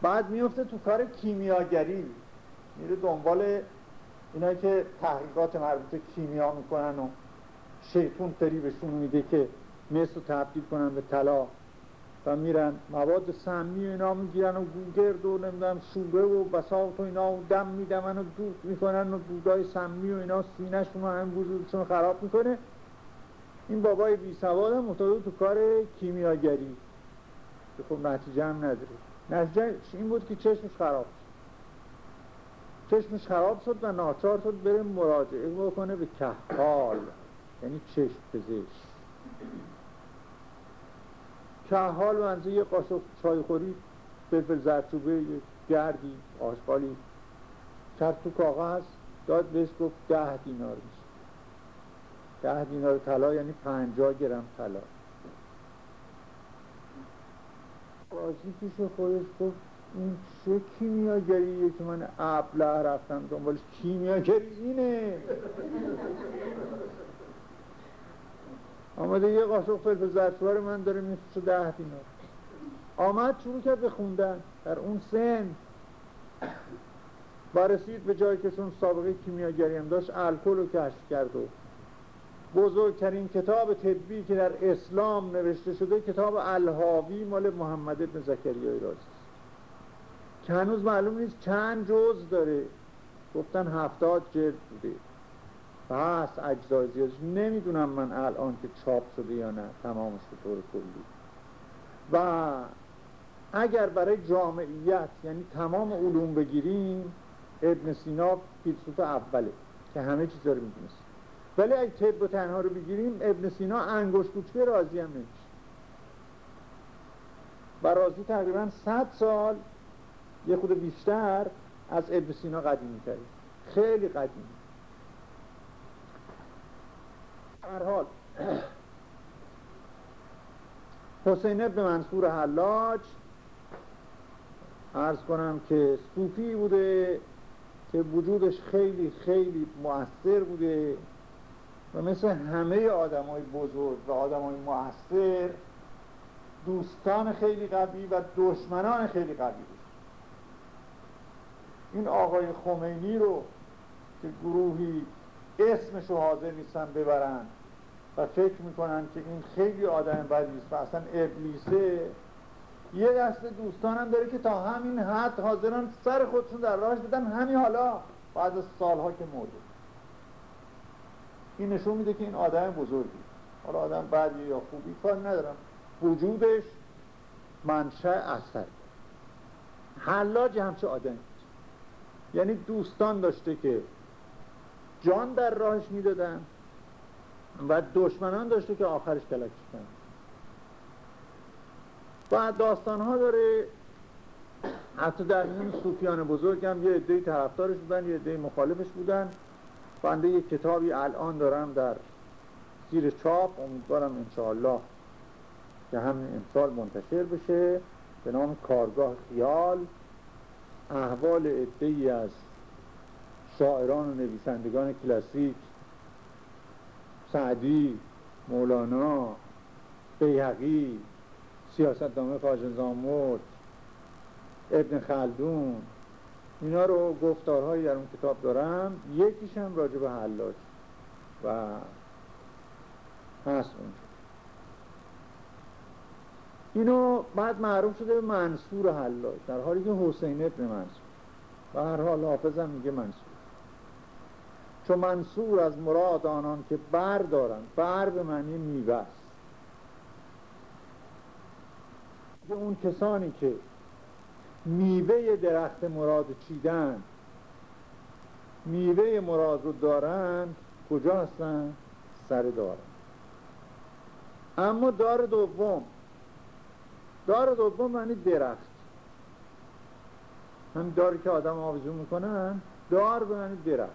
بعد میفته تو کار کیمیاگری. میره دنبال اینایی که تحقیقات مربوط کیمیا می‌کنن و شیطون فریبشون میده که مثل تبدیل کنن به طلا. و میرن مواد سمی اینا می‌گیرن و گرد و نمی‌دونم شوره و بساط و اینا و دم میدمن و دود می‌کنن و دودای سمی و اینا سینهشون هم وجودشون خراب می‌کنه. این بابای بی سواد هم تو کار کیمیاگری. که خب نتیجه هم نداره. نتیجه این بود که چشمش خراب چشمش خراب شد و ناچار شد بره مراجعه بکنه به کهال یعنی چشم پزشک کهال منزه یه قاشق چای خوری فلفل زرچوبه گردی آشقالی کرد تو کاغذ داد بهش گفت ده دینار میشه. ده دینار طلا یعنی پنجاه گرم طلا. بازی پیش خودش گفت این چه کیمیاگریه که من ابله رفتم دنبالش؟ کیمیاگری اینه. آمده یه قاشق فلفل زرچوار من داره میفروشه ده دینار. آمد شروع کرد به خوندن. در اون سن و رسید به جایی که چون سابقه کیمیاگری هم داشت الکل رو کشف کرد و بزرگترین کتاب طبی که در اسلام نوشته شده کتاب الهاوی مال محمد ابن زکریای رازی که هنوز معلوم نیست چند جز داره. گفتن هفتاد جلد بوده. بس اجزای زیادش. نمی‌دونم من الان که چاپ شده یا نه. تمامش به طور کلی. و اگر برای جامعیت یعنی تمام علوم بگیریم ابن سینا فیلسوف اوله که همه چیز رو می‌دونست. ولی اگه طب و تنها رو بگیریم ابن سینا انگوش کوچکه رازی هم نمیشه؟ و رازی تقریبا 100 سال یه خود بیشتر از ابن سینا قدیمی کرد خیلی قدیمی. هر حال حسین ابن منصور حلاج ارز کنم که صوفی بوده که وجودش خیلی خیلی مؤثر بوده. و مثل همه آدم های بزرگ و آدم های مؤثر دوستان خیلی قوی و دشمنان خیلی قوی بود. این آقای خمینی رو که گروهی اسمش رو حاضر نیستن ببرن و فکر می‌کنن که این خیلی آدم بدی است و اصلا ابلیسه یه دست دوستانم داره که تا همین حد حاضرن سر خودشون در راهش بدن. همین حالا بعد از سالها که مرده. این نشون میده که این آدم بزرگی. حالا آدم بعدی یا خوبی کار ندارم. وجودش منشأ اثر. حلاج همچه آدم. یعنی دوستان داشته که جان در راهش می‌دادن و دشمنان داشته که آخرش کلک شدن. و داستان ها داره. حتی در این صوفیان بزرگ هم یه عده طرفدارش بودن یه عده مخالفش بودن. بنده یک کتابی الان دارم در زیر چاپ امیدوارم انشاءالله که همین امسال منتشر بشه. به نام کارگاه خیال. احوال عده از شاعران و نویسندگان کلاسیک سعدی مولانا بیهقی سیاست دامه زامود ابن خلدون اینا رو گفتارهایی در اون کتاب دارم. یکیش هم راجع به حلاج و هست اونجا اینو بعد معروف شده به منصور حلاج در حالی که حسین ابن منصور. و هر حال حافظم میگه منصور. چون منصور از مراد آنان که بر دارن بر به معنی میوه است. اون کسانی که میوه درخت مراد چیدن. میوه مراد رو دارن کجا هستن؟ سر دارن. اما دار دوم. دار دوم معنی درخت. هم داری که آدم آویزون می‌کنن دار به معنی درخت.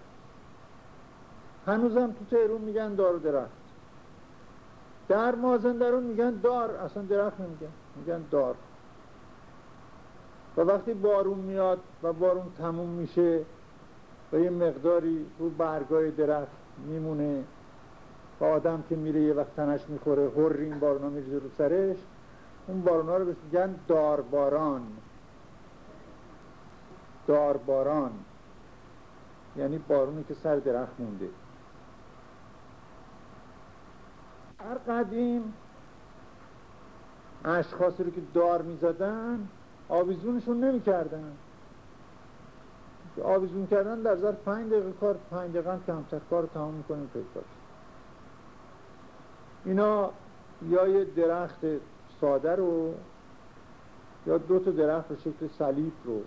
هنوزم تو تهرون میگن دار و درخت. در مازندرون میگن دار اصلا درخت نمیگن میگن دار. و وقتی بارون میاد و بارون تموم میشه و یه مقداری رو برگای درخت میمونه و آدم که میره یه وقت تنش می‌خوره هر این بارونا میریزه رو سرش اون بارونا رو بهش میگن دارباران. دارباران. یعنی بارونی که سر درخت مونده. هر قدیم اشخاصی رو که دار می‌زدن آویزونشون نمی کردن آویزون کردن در ظرف پنج دقیقه کار پنج دقیقه کمتر کار تمام می‌کنیم پیکار اینا یا یه درخت ساده رو یا دو تا درخت رو شکل صلیب رو.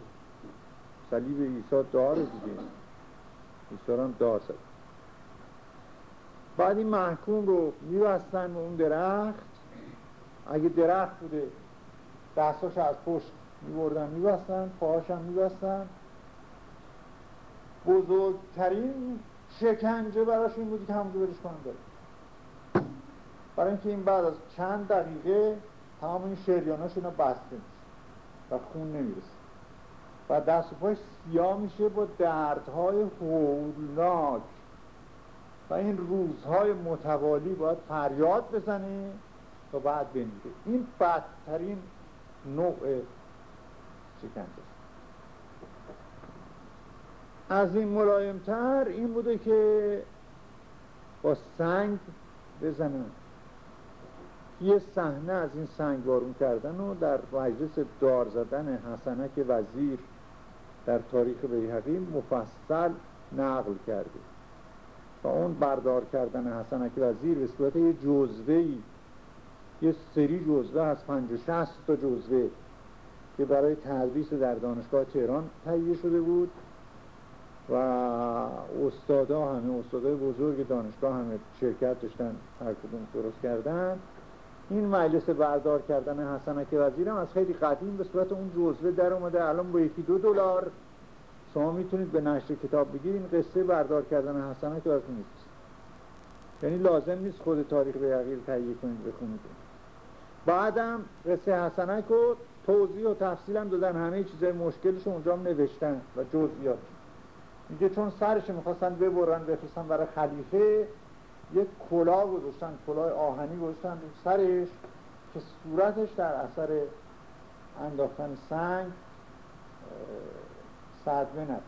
صلیب عیسی داره دیگه. عیسی هم دار بعد این محکوم رو میبستن به اون درخت. اگه درخت بوده دستاش از پشت میبردن میبستن پاهاش هم میبستن. بزرگترین شکنجه براش این بودی که همونجا برش کنم داره برای اینکه این بعد از چند دقیقه تمام این شریاناش اینا بسته میشه و خون نمی‌رسه. و دست و پاش سیاه میشه با دردهای هولناک. و این روزهای متوالی باید فریاد بزنه تا بعد بمیره. این بدترین نوع شکنجه. از این ملایمتر این بوده که با سنگ بزنن یه صحنه از این سنگ بارون کردن و در مجلس دار زدن حسنک وزیر در تاریخ بیهقی مفصل نقل کرده. و اون بردار کردن حسنک وزیر به صورت یه جزوهی یه سری جزوه از پنج و شست تا جزوه که برای تدریس در دانشگاه تهران تهیه شده بود و استادا همه استادای بزرگ دانشگاه همه شرکت داشتن هر کدوم درست کردن. این مجلس بردار کردن حسنک وزیر هم از خیلی قدیم به صورت اون جزوه در اومده. الان با یکی دو دلار. شما می‌تونید به نشر کتاب بگیرید. قصه بردار کردن حسنک براتون نیست. یعنی لازم نیست خود تاریخ به یقیر تهیه کنید بخونید. بعدم قصه حسنک رو توضیح و تفصیل هم دادن. همه چیزای مشکلش اونجا هم نوشتن و جزئیات. میگه چون سرش می‌خواستن ببرن بفرستن برای خلیفه یک کلاه گذاشتن کلاه آهنی گذاشتن رو سرش که صورتش در اثر انداختن سنگ صدمه ند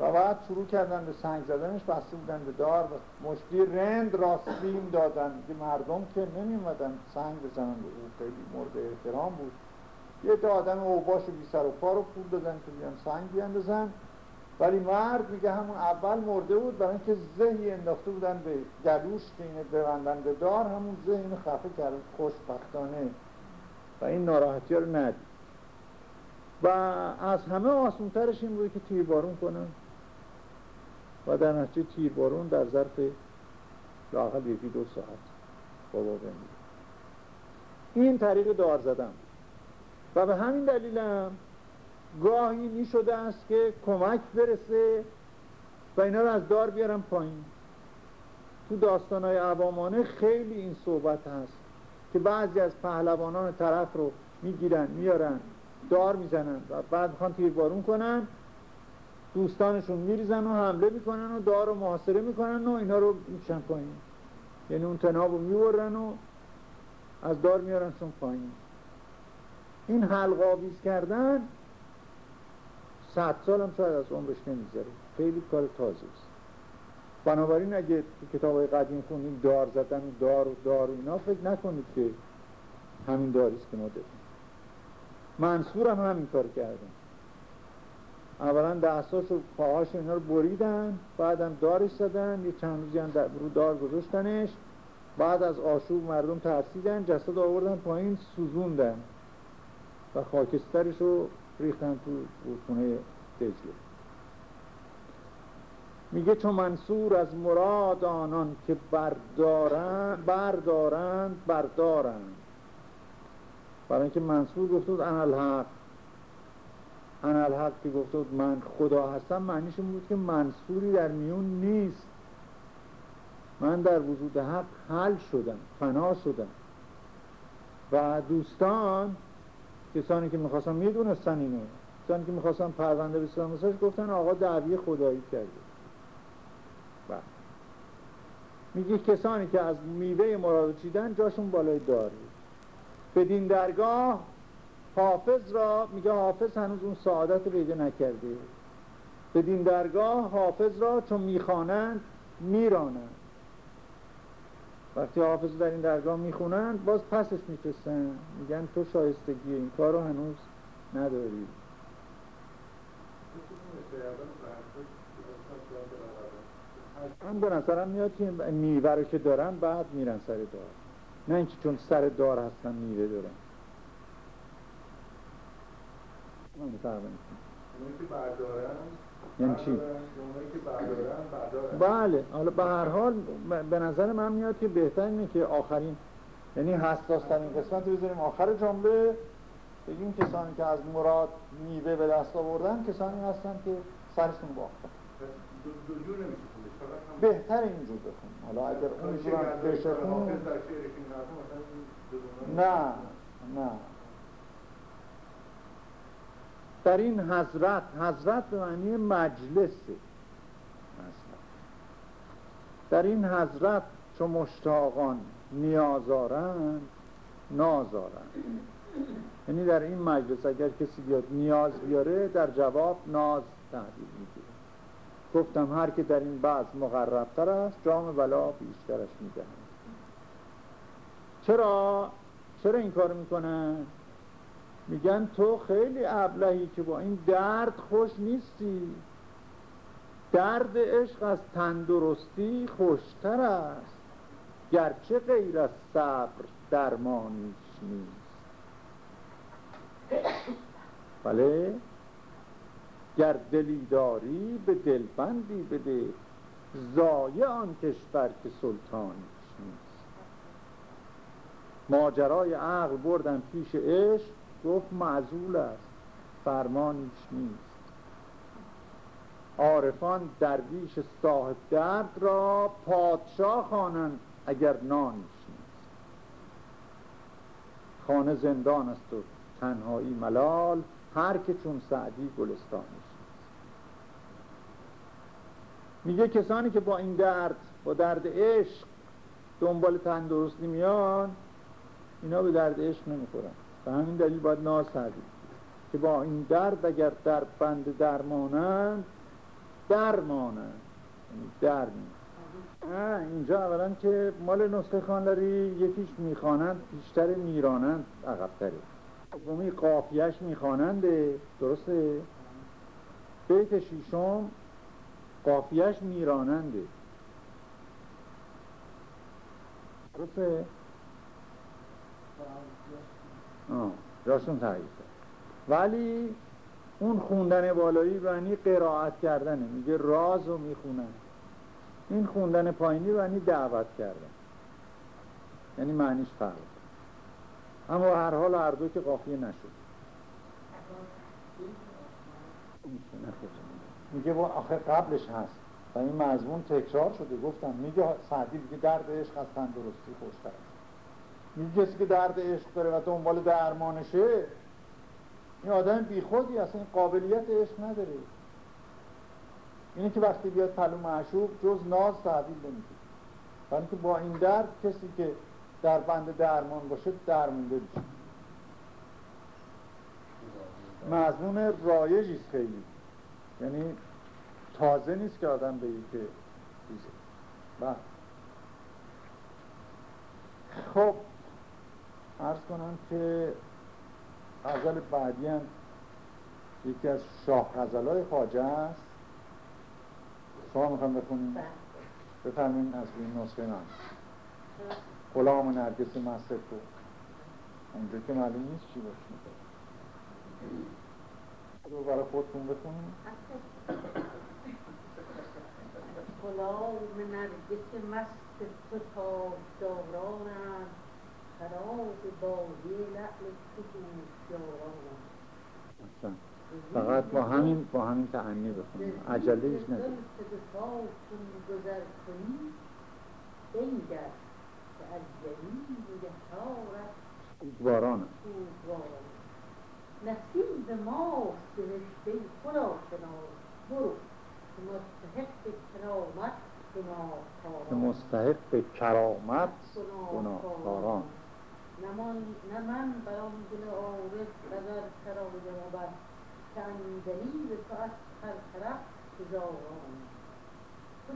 و بعد شروع کردن به سنگ زدنش بسته بودن به دار و مشتی رند راستیم دادن که مردم که نمیمدن سنگ بزنن. به او خیلی مورد احترام بود. یه تا آدم اوباش بی سر و پا رو پول دادن که بیان سنگ بزن ولی مرد میگه همون اول مرده بود برای اینکه ذهنی انداخته بودن به گلوش که اینه ببندن به دار همون ذهن خفه کرد خوشبختانه. و این ناراحتی رو ندید. و از همه آسونترش این بود که تیربارون کنن. و در نتیجه تیربارون در ظرف لاقل یکی دو ساعت بابا بمیره. این طریق دار زدم و به همین دلیلم گاهی می شده است که کمک برسه و اینا رو از دار بیارم پایین. تو داستانهای عوامانه خیلی این صحبت هست که بعضی از پهلوانان طرف رو می‌گیرن میارن دار می‌زنن و بعد می‌خوان تیربارون کنن. دوستانشون میریزن و حمله می‌کنن و دار رو محاصره می‌کنن و اینا رو می‌کشن پایین. یعنی اون تناب رو میورن و از دار میارنشون پایین. این حلقاویز کردن صد سال هم شاید از عمرش نمی‌ذاره خیلی کار تازه است. بنابراین اگه تو کتاب های قدیم دار زدن دار و دار و اینا فکر نکنید که همین داریست که ما داریم. منصور هم همین کار کردن. اولا دستاش و پاهاش اینا رو بریدن بعدم دارش زدن یه چند روزی هم رو دار گذاشتنش. بعد از آشوب مردم ترسیدن جسد آوردن پایین سوزوندن. و خاکسترش رو ریختن تو رودخونه دجله. میگه چون منصور از مراد آنان که بردارن بردارند بردارند. برای اینکه منصور گفته بود الحق که گفته بود من خدا هستم معنیش این بود که منصوری در میون نیست. من در وجود حق حل شدم فنا شدم. و دوستان کسانی که می‌خواستن می‌دونستن اینو کسانی که می‌خواستن پرونده بسیار مساش گفتن آقا دعوی خدایی کرده. بله. میگه کسانی که از میوه مراد چیدن جاشون بالای داری بدین درگاه حافظ را میگه حافظ هنوز اون سعادت پیدا نکرده بدین درگاه حافظ را چون می‌خوانند میرانند. وقتی حافظ در این درگاه می‌خونند باز پسش میفرستن میگن تو شایستگی این کار رو هنوز نداری. من به نظرم میاد که میوه رو که دارن بعد میرن سر دار. نه اینکه چون سر دار هستن میوه دارن. من اونی که بردارن یعنی چی؟ اونایی که بردارن بردارن. بله حالا به هر حال به نظر من میاد که بهتر اینه که آخرین یعنی حساس ترین قسمت رو بذاریم آخر جمله. بگیم کسانی که از مراد میوه به دست آوردن کسانی هستن که سرشون باختن بهتر اینجور بخون حالا اگر اونجور هم بشه خون حافظ در شعرش این حرفا مثلا این دو دونا نه نه در این حضرت حضرت به معنی مجلسه اصلا. در این حضرت چو مشتاقان نیازارند نازارند یعنی در این مجلس اگر کسی بیاد نیاز بیاره در جواب ناز تحویل می‌گیره گفتم هر که در این بعض مقربتر است جام بلا بیشترش می‌دهند چرا؟ چرا این کار می‌کنن؟ میگن تو خیلی ابلهی که با این درد خوش نیستی. درد عشق از تندرستی خوشتر است. گرچه غیر از صبر درمانیش نیست. بله؟ گر دلی داری به دلبندی بده. زایه آن کشور که سلطانیش نیست. ماجرای عقل بردن پیش عشق گفت معزول است. فرمانیش نیست. عارفان درویش صاحب درد را پادشاه خوانند اگر نانیش نیست. خانه زندان است و تنهایی ملال هر که چون سعدی نیست. میگه کسانی که با این درد با درد عشق دنبال تندرستی میان اینا به درد عشق نمی‌خورن. به همین دلیل باید تعبیر که با این درد اگر در بند درمانند درمانند یعنی در اینجا اولا که مال نسخه خانلری یکیش می‌خوانند بیشتر میرانند عقبتره. دومی قافیهش میخواننده درسته؟ بیت شیشم قافیهش میراننده. درسته؟ تغییر کرد. ولی اون خوندن بالایی معنی قرائت کردنه. میگه راز رو می‌خونن. این خوندن پایینی معنی دعوت کردن. یعنی معنیش فرق. اما هر حال هر دو که قافیه نشد. میگه با آخه قبلش هست. و این مضمون تکرار شده. گفتم میگه سعدی میگه درد عشق از تندرستی خوشتر. است میگه کسی که درد عشق داره و دنبال درمانشه. این آدم بیخودی اصلا این قابلیت عشق نداره. اینه که وقتی بیاد پلو معشوق جز ناز تحویل نمیده برای که با این درد کسی که در بند درمان باشه درمونده میشه. مضمون رایجی است خیلی. یعنی تازه نیست که آدم بگه که بله. خب. عرض کنم که غزل بعدی هم یکی از شاه غزلای خواجه است. شما می‌خوام بخونیم. بفرمین از این نسخه من غلام نرگس مست تو اونجا که معلوم نیست چی باشه. رو برای خودتون بخونیم. غلام نرگس مست تو تاجدارانند خراب تو دوستدارانند احسن. فقط با همین با همین تعنی بخونیم. عجله ایش نداره که به گذر کنی بنگر که از جلیل یحتارت باران سوگواران نصیب ماست نوشته خدا شناس. برو که مستحق کرامت گناهکاران. مستحق کرامت گناهکاران. نه من بر آن دل عارف نظر کرده و که اندلیل تو از هر طرف هزاران. تو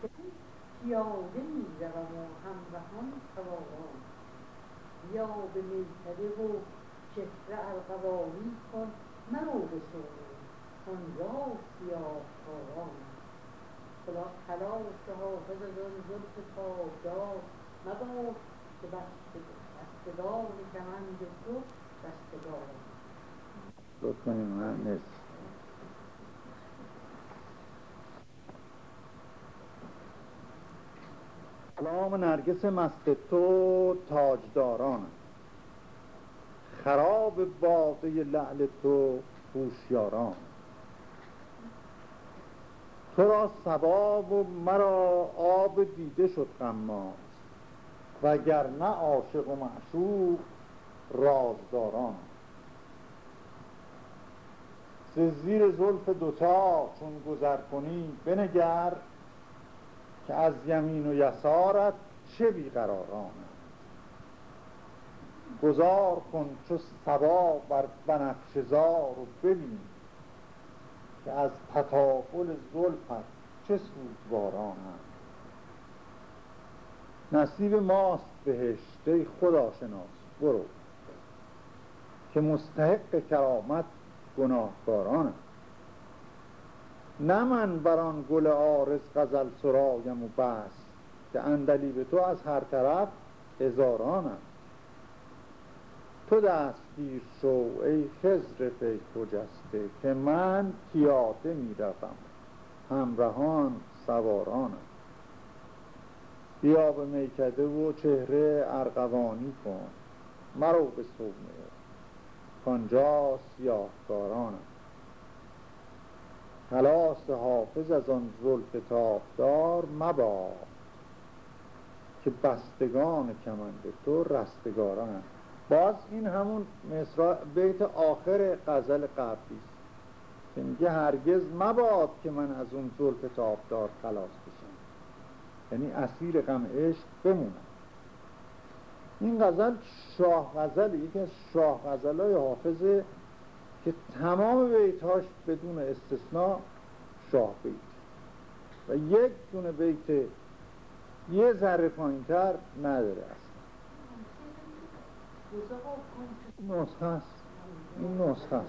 خود پیاده می روم و همراهان سواران. یا به میکده و چهره ارغوانی کن مرو به سوی آنجا سیاه حافظ از آن زلف تابدار مباد که بست- بستگان کمند تو نصف کلام نرگس مست تو تاجداران. خراب باقی لعل تو هوشیاران. تو را ثواب و مرا آب دیده شد غماز؟ وگرنه عاشق و معشوق رازداران. ز زیر زلف دوتا چون گذر کنی بنگر که از یمین و یسارت چه بیقراران. گذار کن چو سبا بر بنفشزار و ببین که از تطاول زلفت چه سوزواران نصیب ماست بهشت ای خدا شناس برو. که مستحق کرامت گناهکارانم نه من بر گل آرز غزل سرایم و بس که به تو از هر طرف هزارانم تو دستگیر شو ای خزر پی خجسته که من پیاده می روم همراهان سوارانم. بیا به میکده و چهره ارغوانی کن. مرو به صومه کانجا سیاهکارانم. خلاص حافظ از آن زلف تابدار مبا که بستگان کمند تو رستگاران باز این همون مصرع بیت آخر غزل قبلی است. که میگه هرگز مباد که من از اون زلف تابدار خلاص بشم. یعنی اسیر غم عشق بمونم. این غزل شاه غزل یکی از شاه غزل های حافظه که تمام بیتهاش بدون استثناء شاه بیت. و یک دونه بیت یه ذره پایینتر نداره. نسخه است این نسخه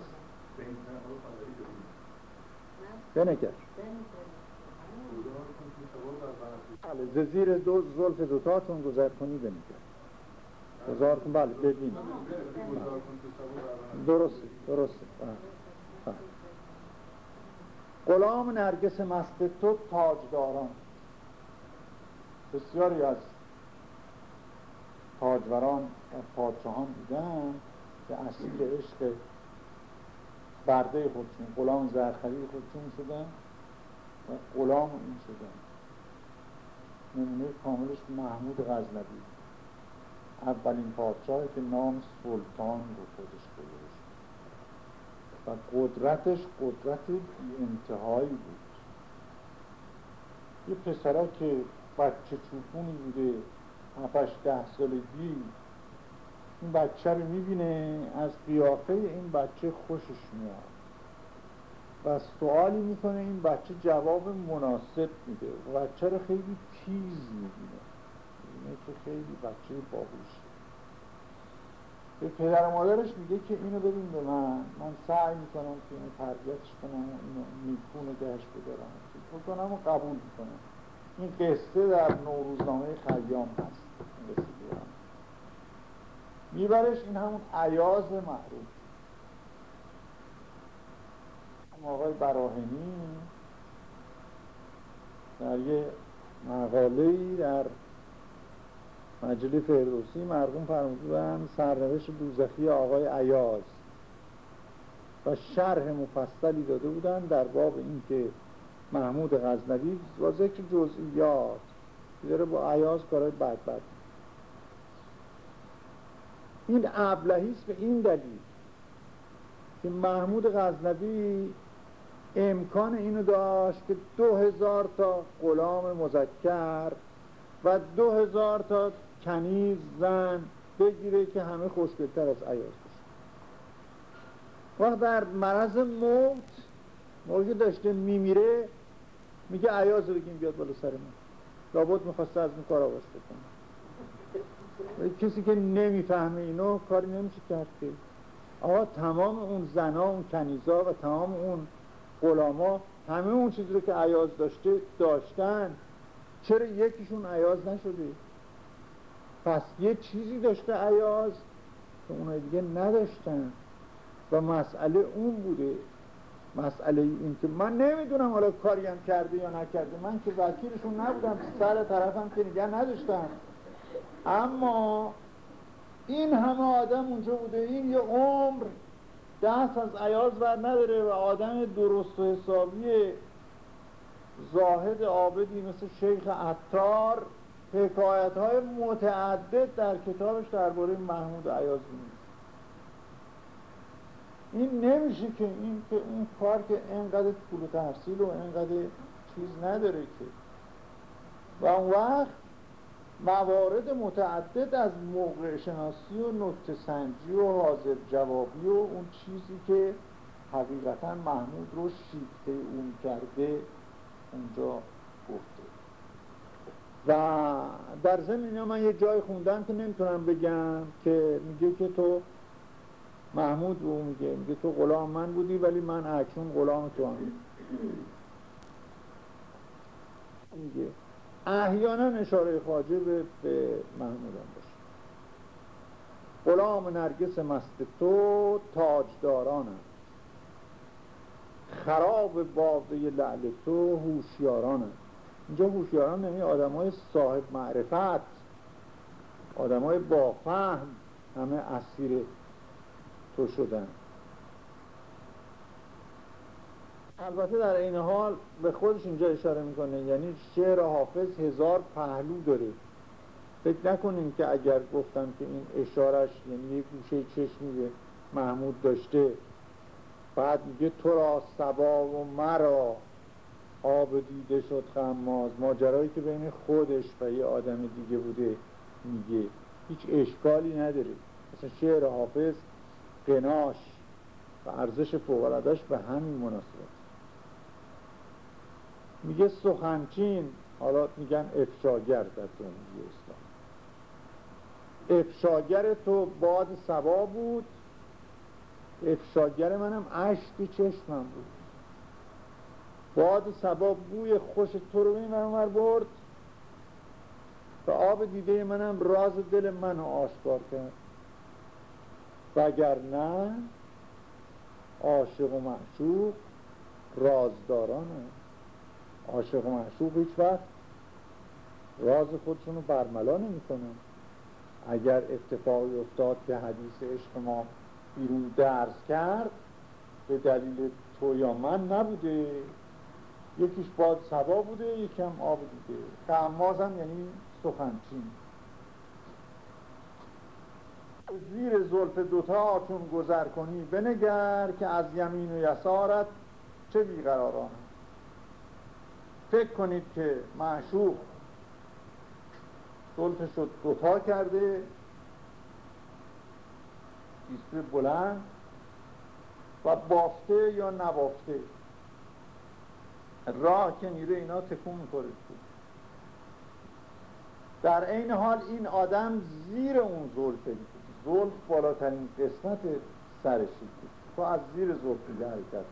بله زیر دو زلف دوتاتون گذر کنی بنگر. گذار کن بله. ببین درسته. درسته غلام نرگس مست تو تاجداران. بسیاری از تاجوران پادشاهان دیدن که اصیل عشق برده خودشون غلام زرخری خودشون شدن و غلام این شدن. نمونه کاملش محمود غزنبی اولین پادشاهی که نام سلطان رو خودش گذاشت. و قدرتش قدرت انتهایی بود. یه که بچه چوپونی بوده. هفتش ده سالگی. این بچه رو می‌بینه از قیافه این بچه خوشش میاد. و سوالی می‌کنه این بچه جواب مناسب میده. و بچه رو خیلی تیز می‌بینه. اینه که خیلی بچه باهوشه. به پدر و مادرش میگه که اینو ببین به من. من سعی می‌کنم که اینو تربیتش کنم و اینو نیکون گهش بدارم. بکنم و قبول می‌کنم. این قصه در نوروزنامه خیام هست. میبرش این همون عیاز معروف آقای براهنی در یه مقاله در مجله فردوسی مرقوم فرمودن سرنوشت دوزخی آقای عیاز و شرح مفصلی داده بودن در باب اینکه محمود غزنوی با ذکر جزئیات داره با عیاز کارهای بد بد این ابلهی است به این دلیل که محمود غزنوی امکان اینو داشت که دو هزار تا غلام مذکر و دو هزار تا کنیز زن بگیره که همه خوشگلتر از عیاز بشه وقت در مرض موت موقعی داشته میمیره میگه عیاز رو بگیم بیاد بالا سر من لابد می‌خواسته از اون کار آواز بکنه. کسی که نمی‌فهمه اینو کاری نمیشه کرد که. آقا تمام اون زنا اون کنیزا و تمام اون غلاما همه اون چیزی رو که عیاز داشته داشتن. چرا یکیشون عیاز نشده؟ پس یه چیزی داشته عیاز که اونای دیگه نداشتن. و مسئله اون بوده. مسئله این که من نمی‌دونم حالا کاری هم کرده یا نکرده. من که وکیلشون نبودم سر طرفم که نگه نداشتم. اما این همه آدم اونجا بوده این یه عمر دست از عیاز بر نداره و آدم درست و حسابی زاهد عابدی مثل شیخ عطار حکایت های متعدد در کتابش درباره محمود عیاز نیست این نمیشه که این که اون کار که انقدر طول تحصیل و انقدر چیز نداره که. و اون وقت موارد متعدد از موقع شناسی و نکته سنجی و حاضر جوابی و اون چیزی که حقیقتا محمود رو شیفته اون کرده اونجا گفته. و در ضمن من یه جای خوندم که نمی‌تونم بگم که میگه که تو محمود رو میگه میگه تو غلام من بودی ولی من اکنون غلام تو هم. میگه احیانا اشاره خواجه به, به محمود هم باشه. غلام نرگس مست تو تاجدارانم خراب باقی لعل تو هوشیارانم اینجا هوشیاران نمی آدم های صاحب معرفت آدم های فهم همه اسیر تو شدن. البته در این حال به خودش اینجا اشاره می‌کنه یعنی شعر حافظ هزار پهلو داره. فکر نکنیم که اگر گفتم که این اشارش یعنی یک گوشه چشمی به محمود داشته بعد میگه تو را سبا و مرا آب دیده شد خماز ماجرایی که بین خودش و یه آدم دیگه بوده میگه. هیچ اشکالی نداره. مثلا شعر حافظ قناش و ارزش فوقلدش به همین مناسبت. میگه سخنچین حالا میگن افشاگر در جمهوری اسلام. افشاگر تو باد سبا بود افشاگر منم عشقی چشمم بود. باد سبا بوی خوش تو رو این برد. و آب دیده منم راز دل منو آشکار کرد. وگرنه عاشق و معشوق رازدارانه. عاشق و معشوق هیچ وقت راز خودشون رو برملا نمی اگر اتفاقی افتاد که حدیث عشق ما بیرون درس کرد به دلیل تو یا من نبوده. یکیش باد سبا بوده یکم آب دیده قماز هم یعنی سخنچین. زیر زلف دوتا چون گذر کنی بنگر که از یمین و یسارت چه بیقراران فکر کنید که معشوق زلف شد دوتا کرده ایستوی بلند و بافته یا نبافته. راه که میره اینا تکون می‌کنه در این حال این آدم زیر اون زلفه زلف بالاترین قسمت سرشی تو از زیر زلف میگه حرکت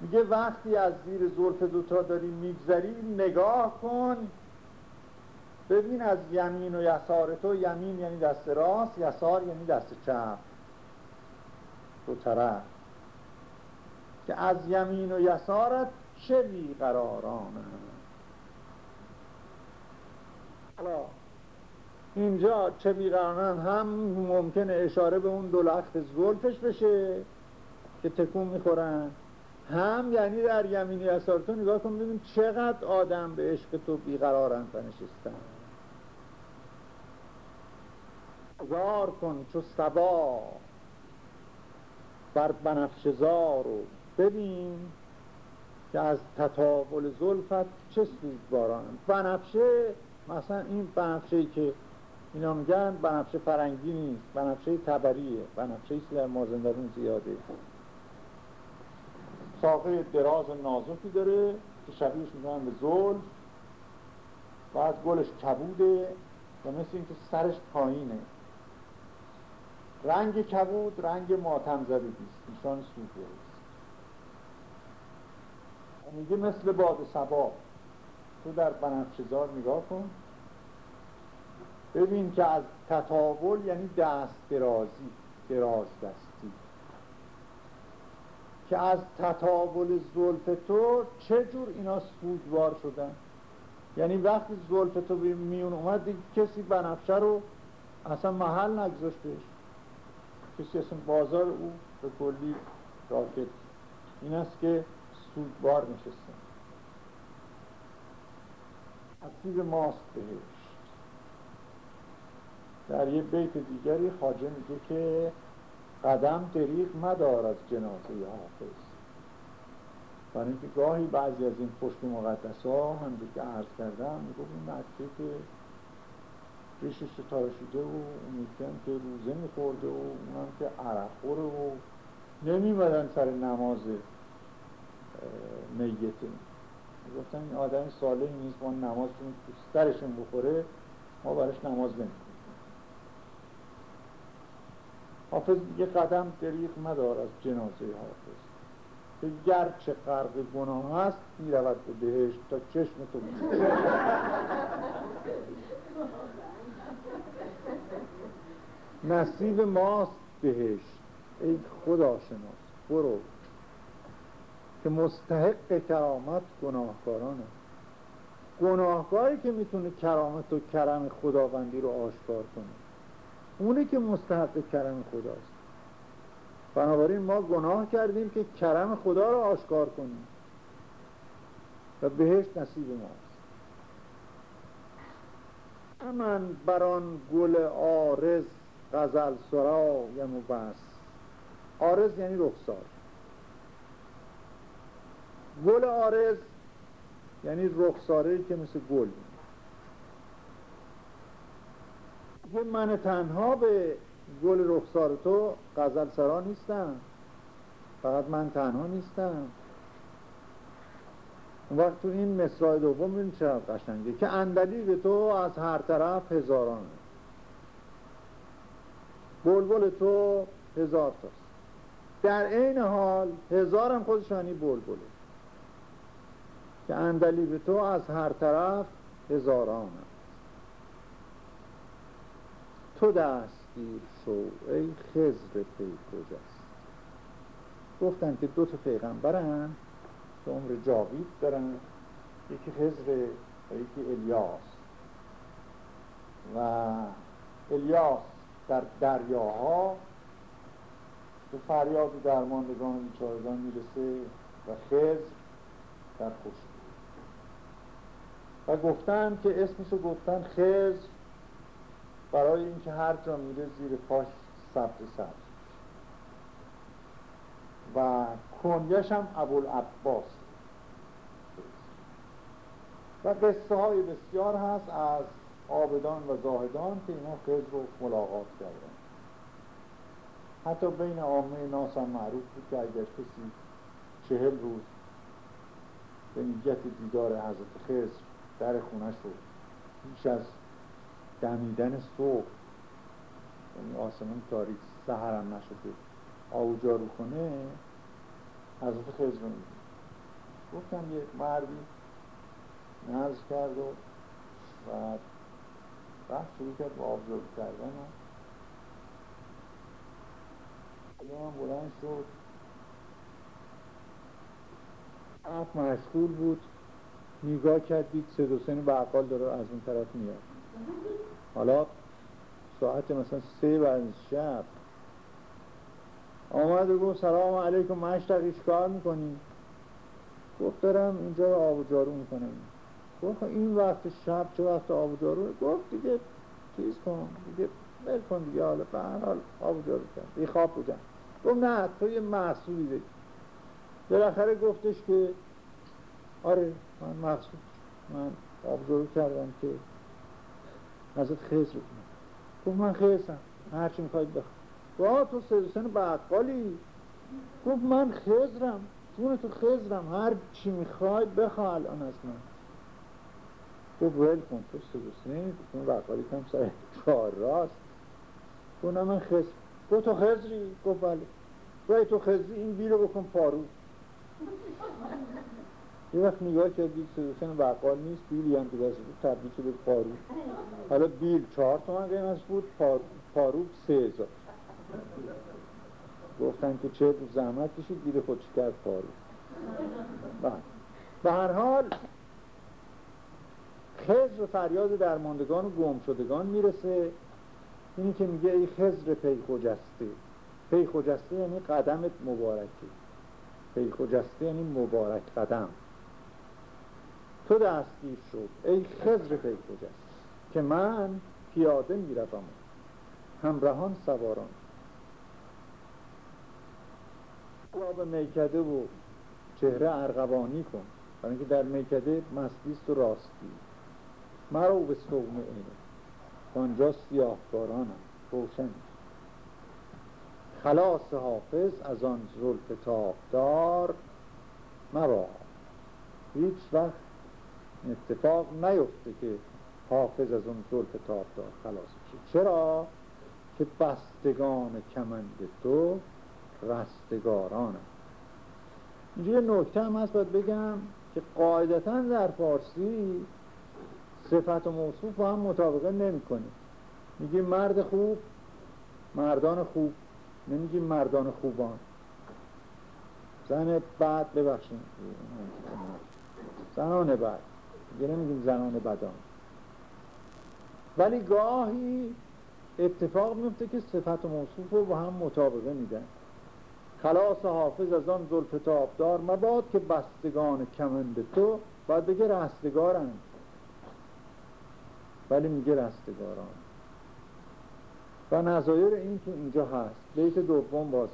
میگه وقتی از زیر زلف دوتا داری میگذری نگاه کن. ببین از یمین و یسار تو یمین یعنی دست راست یسار یعنی دست چپ. دو طرف. که از یمین و یسارت چه بیقراران حالا اینجا چه بیقراران هم ممکنه اشاره به اون دو لخت زلفش بشه که تکون می‌خورن. هم یعنی در یمینی اثار تو نگاه کن ببین چقدر آدم به عشق تو بیقرارن و نشستن. زار کن چو سبا بر بنفشزار رو ببین که از تطاول زلفت چه باران بنفشه مثلا این بنفشه که اینا میگن بنفشه فرنگی نیست بنفشه تبریه بنفشه در مازندرون زیاده. ساقه دراز نازکی داره که شبیهش میگن به زلف بعد گلش کبوده و مثل اینکه سرش پایینه. رنگ کبود رنگ ماتم زدگیست نشان سوفه میگه مثل باد سبا تو در بنفشزار نگاه کن. ببین که از تطاول یعنی دست درازی دراز دستی که از تطاول زلف تو چه جور اینا سودوار شدن؟ یعنی وقتی زلف تو میون اومد دیگه کسی بنفشه رو اصلا محل نگذاشتش کسی اصلا بازار او به کلی راکت. این است که سودبار نشستن نصیب ماست بهشت در یه بیت دیگری خاجه میگه که قدم دریق مدار از جنازه حافظ. برای اینکه گاهی بعضی از این پشت مقدس ها هم که عرض کردم میگو این نکته که ریشش تارشیده و اون که روزه میخورده و اونم که عرق خوره و نمیمدن سر نماز میته گفتن این آدم صالحی نیست ما نمازشون سرشون بخوره ما براش نماز نمی‌کنیم حافظ یه قدم دریق مدار از جنازه حافظ. که گرچه غرق گناه هست می‌رود به بهشت تا چشم تو نصیب ماست بهشت. ای خدا شناس برو. که مستحق کرامت گناهکارانه. گناهکاری که می‌تونه کرامت و کرم خداوندی رو آشکار کنه. اونی که مستحق کرم خداست. بنابراین ما گناه کردیم که کرم خدا رو آشکار کنیم. و بهش نصیب ماست. من بران گل آرز غزل سرایم و بس آرز یعنی رخسار. گل آرز یعنی رخساره که مثل گل. که من تنها به گل رخسار تو غزل سرا نیستم. فقط من تنها نیستم. وقت تو این مصرع دوم این چقدر قشنگه که اندلی به تو از هر طرف هزاران بلبل تو هزار تاست. در این حال هزارم خودشانی بلبله. که اندلی به تو از هر طرف هزاران تو دستگیر شو ای خزر پی کجاست؟ گفتن که دو تا پیغمبرن که عمر جاوید دارن یکی خزر و یکی الیاس. و الیاس در دریاها به فریاد درماندگان بیچارگان می‌رسه و خزر در خشکی و گفتن که اسمشو گفتن خزر برای اینکه هر جا میره زیر پاش سبز سبز. و کنیش هم ابوالعباس. و قصه های بسیار هست از آبدان و زاهدان که اینا خضر رو ملاقات کردن. حتی بین عامه ناس هم معروف بود که اگر کسی چهل روز به نیت دیدار حضرت خضر در خونه شد بیش از دمیدن صبح. یعنی آسمان تاریک سهرم نشده. آب جارو کنه حضرت رو گفتم یک مردی نرز کرد و و بعد شروع کرد با آب جارو کردن و بلند شد. اف مشغول بود. نگاه کرد دید سه دو سن بقال داره از اون طرف میاد. حالا ساعت مثلا سه بعد شب. آمد و گفت سلام علیکم مشتقی کار می‌کنی؟ گفت دارم اینجا آب و جارو می‌کنم. گفت این وقت شب چه وقت آب و جارو؟ گفت دیگه چیز کن دیگه بل کن دیگه حالا به هر حال آب و جارو کن بی خواب بودن گفت نه تو یه محصولی بگی بالاخره گفتش که آره من محصول من آبزارو کردم که رو کنم گفت من خیزم هرچی می‌خواید بخواه گفت تو سرسن بقالی گفت من خزرم جون تو خزرم هر چی می‌خواید بخواه الان از من. گفت ول کن تو سرسن اون بقالی کم سر چهار راست. گفت من خزر گفت تو خزری گفت بله. گفت تو خزری این بیرو بکن پارو. یه وقت نگاه کردید سلوشن بقال نیست بیلی هم که دست بود تبدیل شده پارو. حالا بیل چهار تومن قیمت بود پارو, سه هزار. گفتن که چه زحمت کشید خود کرد پارو. بله. به هر حال خضر فریاد درماندگان و گم شدگان می‌رسه. اینی که میگه ای خضر پی خجسته پی خجسته یعنی قدمت مبارکی پی خجسته یعنی مبارک قدم. تو دستگیر شد. ای خضر پی خجسته که من پیاده می‌روم. همراهان سواران. به میکده و چهره ارغوانی کن. برای اینکه در میکده مستیست و راستی. مرو به سوم اینه آنجا سیاهکارانم. روشن. خلاص حافظ از آن زلف تابدار مرا هیچ وقت اتفاق نیفته که حافظ از اون زلف تابدار خلاص بشه. چرا؟ که بستگان کمند تو رستگارانم اینجا یه نکته هم هست باید بگم که قاعدتا در فارسی صفت و موصوف با هم مطابقه نمی کنیم میگیم مرد خوب مردان خوب نمیگیم مردان خوبان. زن بعد ببخشیم زنان بعد دیگه نمیگیم زنان بدان. ولی گاهی اتفاق میفته که صفت و موصوف رو با هم مطابقه میدن. خلاص حافظ از آن زلف تابدار مباد که بستگان کمند تو باید بگه رستگارند ولی میگه رستگاران. و نظایر این که اینجا هست. بیت دوم باز.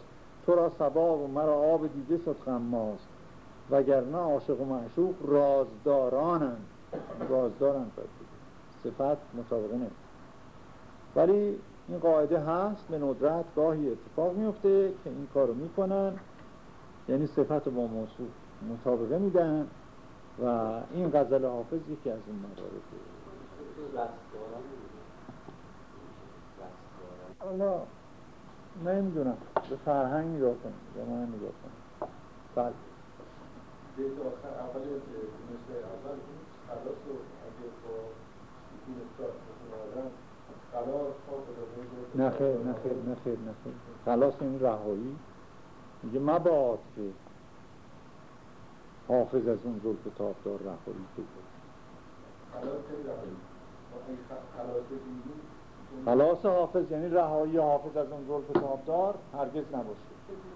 تو را سبا و مرا آب دیگه شد غماز. وگرنه عاشق و معشوق رازدارانند رازدارند صفت مطابقه نه ولی این قاعده هست به ندرت گاهی اتفاق میفته که این کارو می‌کنن. یعنی صفت با موصوف مطابقه میدن و این غزل حافظ یکی از اون موارده حالا نمی‌دونم به فرهنگ نگاه کنم به من نگاه کنم. بله. بیت آخر اول مثل اول خلاص رو اگه با سکون افتاد آدم خلاص نه خیر نه خیر نه خیر نه خیر. خلاص این رهایی. میگه مباد که حافظ از اون زلف تابدار رهایی بگه خلاص رهایی. خلاص حافظ یعنی رهایی حافظ از اون ظلف تابدار هرگز نباشه.